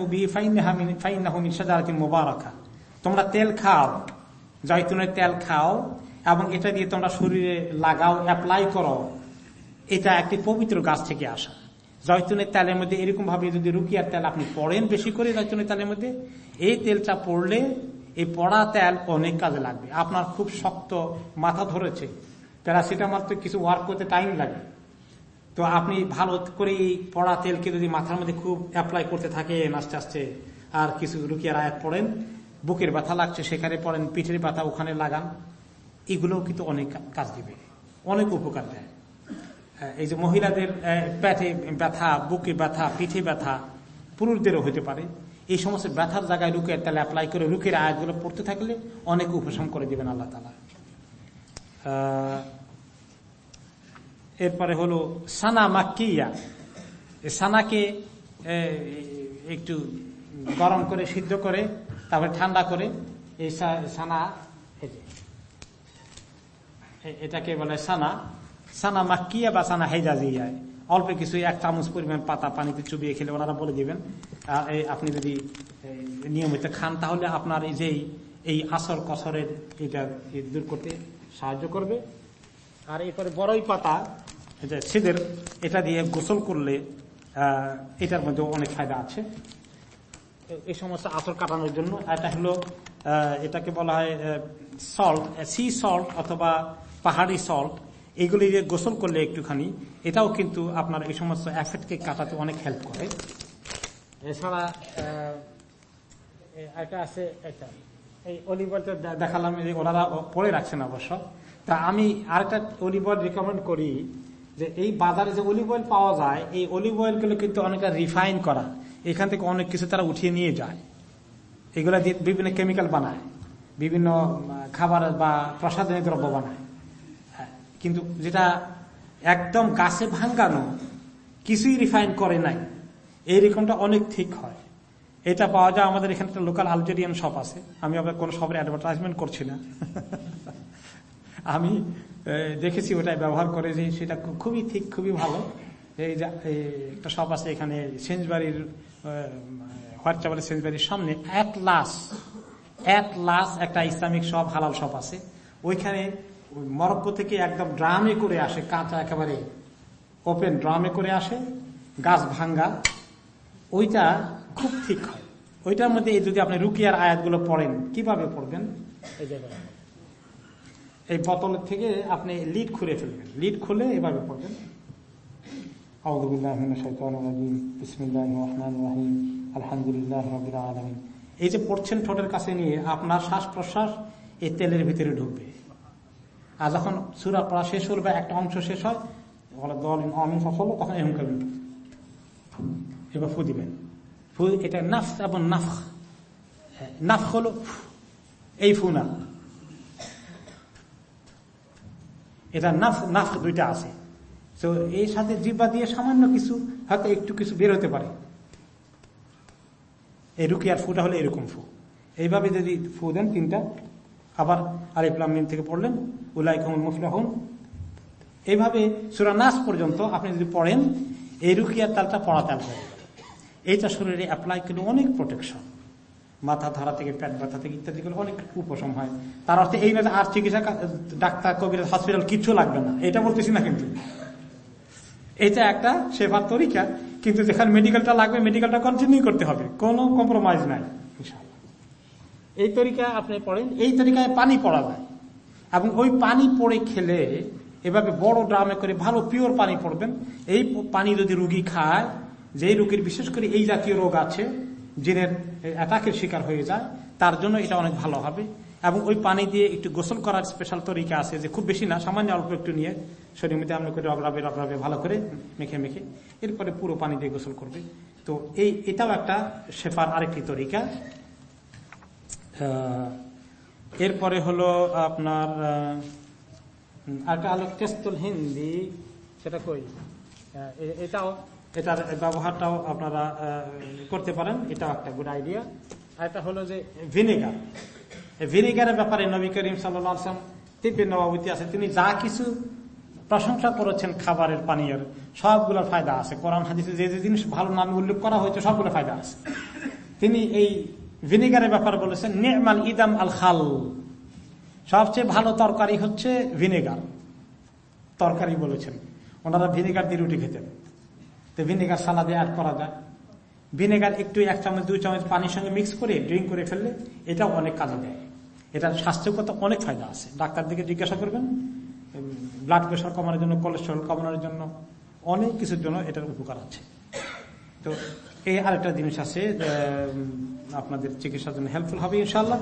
মোবারকা। তোমরা তেল খাও, জাইতুনের তেল খাও এবং এটা দিয়ে তোমরা শরীরে লাগাও অ্যাপ্লাই করো, এটা একটি পবিত্র গাছ থেকে আসা। জয়তুনের তেলের মধ্যে এরকম ভাবে যদি রুকিয়ার তেল আপনি পড়েন বেশি করে জয়তুনের তেলের মধ্যে, এই তেলটা পড়লে এই পড়া তেল অনেক কাজে লাগবে। আপনার খুব শক্ত মাথা ধরেছে। প্যারাসিটামল তো কিছু ওয়ার্ক করতে টাইম লাগে। তো আপনি ভালো করে এই পড়া তেলকে যদি মাথার মধ্যে খুব অ্যাপ্লাই করতে থাকেন, আস্তে আস্তে আর কিছু রুকিয়ার আয়াত পড়েন, বুকের ব্যথা লাগছে, সেখানে পড়েন, পিঠের ব্যথা ওখানে লাগান। এগুলোও কিন্তু অনেক কাজ দিবে। অনেক উপকার দেয়। এই যে মহিলাদের পেটে ব্যথা, বুকে ব্যথা, পিঠে ব্যথা পুরুষদেরও হতে পারে। এই সমস্ত ব্যথার জায়গায় রুকের তাহলে অ্যাপ্লাই করে রুকের আয়াতগুলো পড়তে থাকলে অনেক উপশম করে দিবেন আল্লাহ তালা এরপরে হলো সানা মাক্কিয়া। সানাকে একটু গরম করে সিদ্ধ করে, তারপরে ঠান্ডা করে এই সানা এটাকে বলে সানা। সানা মাক্কিয়া বা সানা হেজাজিয়ায় অল্প কিছু এক চামচ পরিমাণ পাতা পানিতে চুবিয়ে খেলে ওনারা বলে দিবেন। আপনি যদি নিয়মিত খান তাহলে আপনার এই যে এই আসর কসরের এটা দূর করতে সাহায্য করবে। আর এরপরে বড়ই পাতা সিদের এটা দিয়ে গোসল করলে এটার মধ্যে অনেক ফায়দা আছে। এই সমস্ত আসর কাটানোর জন্য। এটা হলো এটাকে বলা হয় সল্ট, সি সল্ট অথবা পাহাড়ি সল্ট এগুলি দিয়ে গোসল করলে একটুখানি, এটাও কিন্তু আপনার এই সমস্ত অ্যাফেক্টকে কাটাতে অনেক হেল্প করে। এছাড়া এটা আছে এটা এই অলিভ অয়েলটা দেখালাম ওনারা পরে রাখছেন অবশ্য। তা আমি আরেকটা অলিভ অয়েল রিকমেন্ড করি, যে এই বাজারে যে অলিভ অয়েল পাওয়া যায়, এই অলিভ অয়েলগুলো কিন্তু অনেকটা রিফাইন করা। এখান থেকে অনেক কিছু তারা উঠিয়ে নিয়ে যায়। এগুলা দিয়ে বিভিন্ন কেমিক্যাল বানায়। বিভিন্ন খাবার বা প্রসাধনী দ্রব্য বানায়। কিন্তু যেটা একদম গাছে ভাঙ্গানো কিছুই রিফাইন করে নাই। এই রকমটা অনেক ঠিক হয়। এটা পাওয়া যায় আমাদের এখানে একটা লোকাল আলজেরিয়ান শপ আছে। আমি আবার কোনো শপের অ্যাডভার্টাইজমেন্ট করছি না। আমি দেখেছি ওটাই ব্যবহার করে যে সেটা খুবই ঠিক, খুবই ভালো। এই যে একটা শপ আছে এখানে সেঞ্জবাড়ির চাবারের সেঞ্জবাড়ির সামনে এক লাস এক লাস একটা ইসলামিক শপ হালাল শপ আছে। ওইখানে মরক্কো থেকে একদম ড্রামে করে আসে কাঁচা একেবারে ওপেন ড্রামে করে আসে গাছ ভাঙ্গা। ওইটা খুব ঠিক হয়। ওইটার মধ্যে যদি আপনি রুকিয়ার আয়াতগুলো পড়েন কীভাবে পড়বেন? এই বোতলের থেকে আপনি লিড খুলে ফেলবেন। লিড খুলে এভাবে পড়বেন। এই যে পড়ছেন ঠোঁটের কাছে নিয়ে আপনার শ্বাস প্রশ্বাস এই তেলের ভিতরে ঢুকবে। আর যখন সুরা পড়া শেষ হল বা একটা অংশ শেষ হয় দল অমিন হলো, তখন এরকম করবেন এবার ফু দিবেন। ফু, এটা নাফ এবং নাফ নাফ হলো এই ফু না। এটা নাফ নাফ দুইটা আছে। তো এই সাথে জিব্বা দিয়ে সামান্য কিছু, হয়তো একটু কিছু বের হতে পারে। এই রুকিয়ার ফুটা হলে এরকম ফু। এইভাবে যদি ফু দেন তিনটা। আবার আলিফলাম মিম থেকে পড়লেন। এইভাবে সুরানাস পর্যন্ত আপনি যদি পড়েন, এই রুকিয়ার তালটা পড়াতে হয়ে এইটা শরীরে অ্যাপ্লাই করলে অনেক প্রোটেকশন মাথা, ধরা থেকে পেট ব্যথা থেকে ইত্যাদি করলে অনেক উপশম হয়। তার অর্থে এই না আর চিকিৎসা ডাক্তার কবির হসপিটাল কিছু লাগবে না। এটা বলতেছি না কিন্তু। এটা একটা সেবার তরিকা। কিন্তু যেখানে মেডিকেলটা লাগবে মেডিকেলটা কন্টিনিউ করতে হবে। কোনো কম্প্রোমাইজ নাই এই তরিকা আপনি পড়েন, এই তরিকায় পানি পড়া যায়। এবং ওই পানি পড়ে খেলে এভাবে বড় ড্রামে করে ভালো পিওর পানি পড়বেন। এই পানি যদি রুগী খায়, যেই রোগীর বিশেষ করে এই জাতীয় রোগ আছে, জিনের অ্যাটাকের শিকার হয়ে যায়, তার জন্য এটা অনেক ভালো হবে। এবং ওই পানি দিয়ে একটু গোসল করার স্পেশাল তরিকা আছে যে খুব বেশি না, সামান্য অল্প একটু নিয়ে শরীর মধ্যে আমরা করে রগড়াবে রগড়াবে, ভালো করে মেখে মেখে এরপরে পুরো পানি দিয়ে গোসল করবে। তো এই, এটাও একটা শেফার আরেকটি তরিকা। এরপরে হলো আপনার আরেকটা হিন্দি, সেটা কই? এটাও, এটার ব্যবহারটাও আপনারা করতে পারেন, এটাও একটা গুড আইডিয়া আর এটা হলো যে ভিনেগার ভিনেগারের ব্যাপারে নবী করিম সাল্লাম তিব্বে নবাবতী আছে, তিনি যা কিছু প্রশংসা করেছেন খাবারের পানীয়ের, সবগুলোর ফায়দা আছে। কোরআন, হাদিসে যে যে জিনিস ভালো নামে উল্লেখ করা হয়েছে সবগুলো ফায়দা আছে। তিনি এই ভিনেগারের ব্যাপারে বলেছেন, নেমাল ইদাম আল খাল। সবচেয়ে ভালো তরকারি হচ্ছে ভিনেগার। তরকারি বলেছেন। ওনারা ভিনেগার দিয়ে রুটি খেতেন। তো ভিনেগার সালাদে অ্যাড করা যায়। ভিনেগার একটু এক চামচ, দুই চামচ পানির সঙ্গে মিক্স করে ড্রিঙ্ক করে ফেললে এটাও অনেক কাজে দেয়। এটার স্বাস্থ্যগত অনেক ফায়দা আছে। ডাক্তার দিকে জিজ্ঞাসা করবেন ব্লাড প্রেশার কমানোর জন্য কোলেস্ট্রল কমানোর জন্য অনেক কিছুর জন্য এটার উপকার আছে। তো এই আরেকটা জিনিস আছে আপনাদের চিকিৎসার জন্য হেল্পফুল হবে ইনশাল্লাহ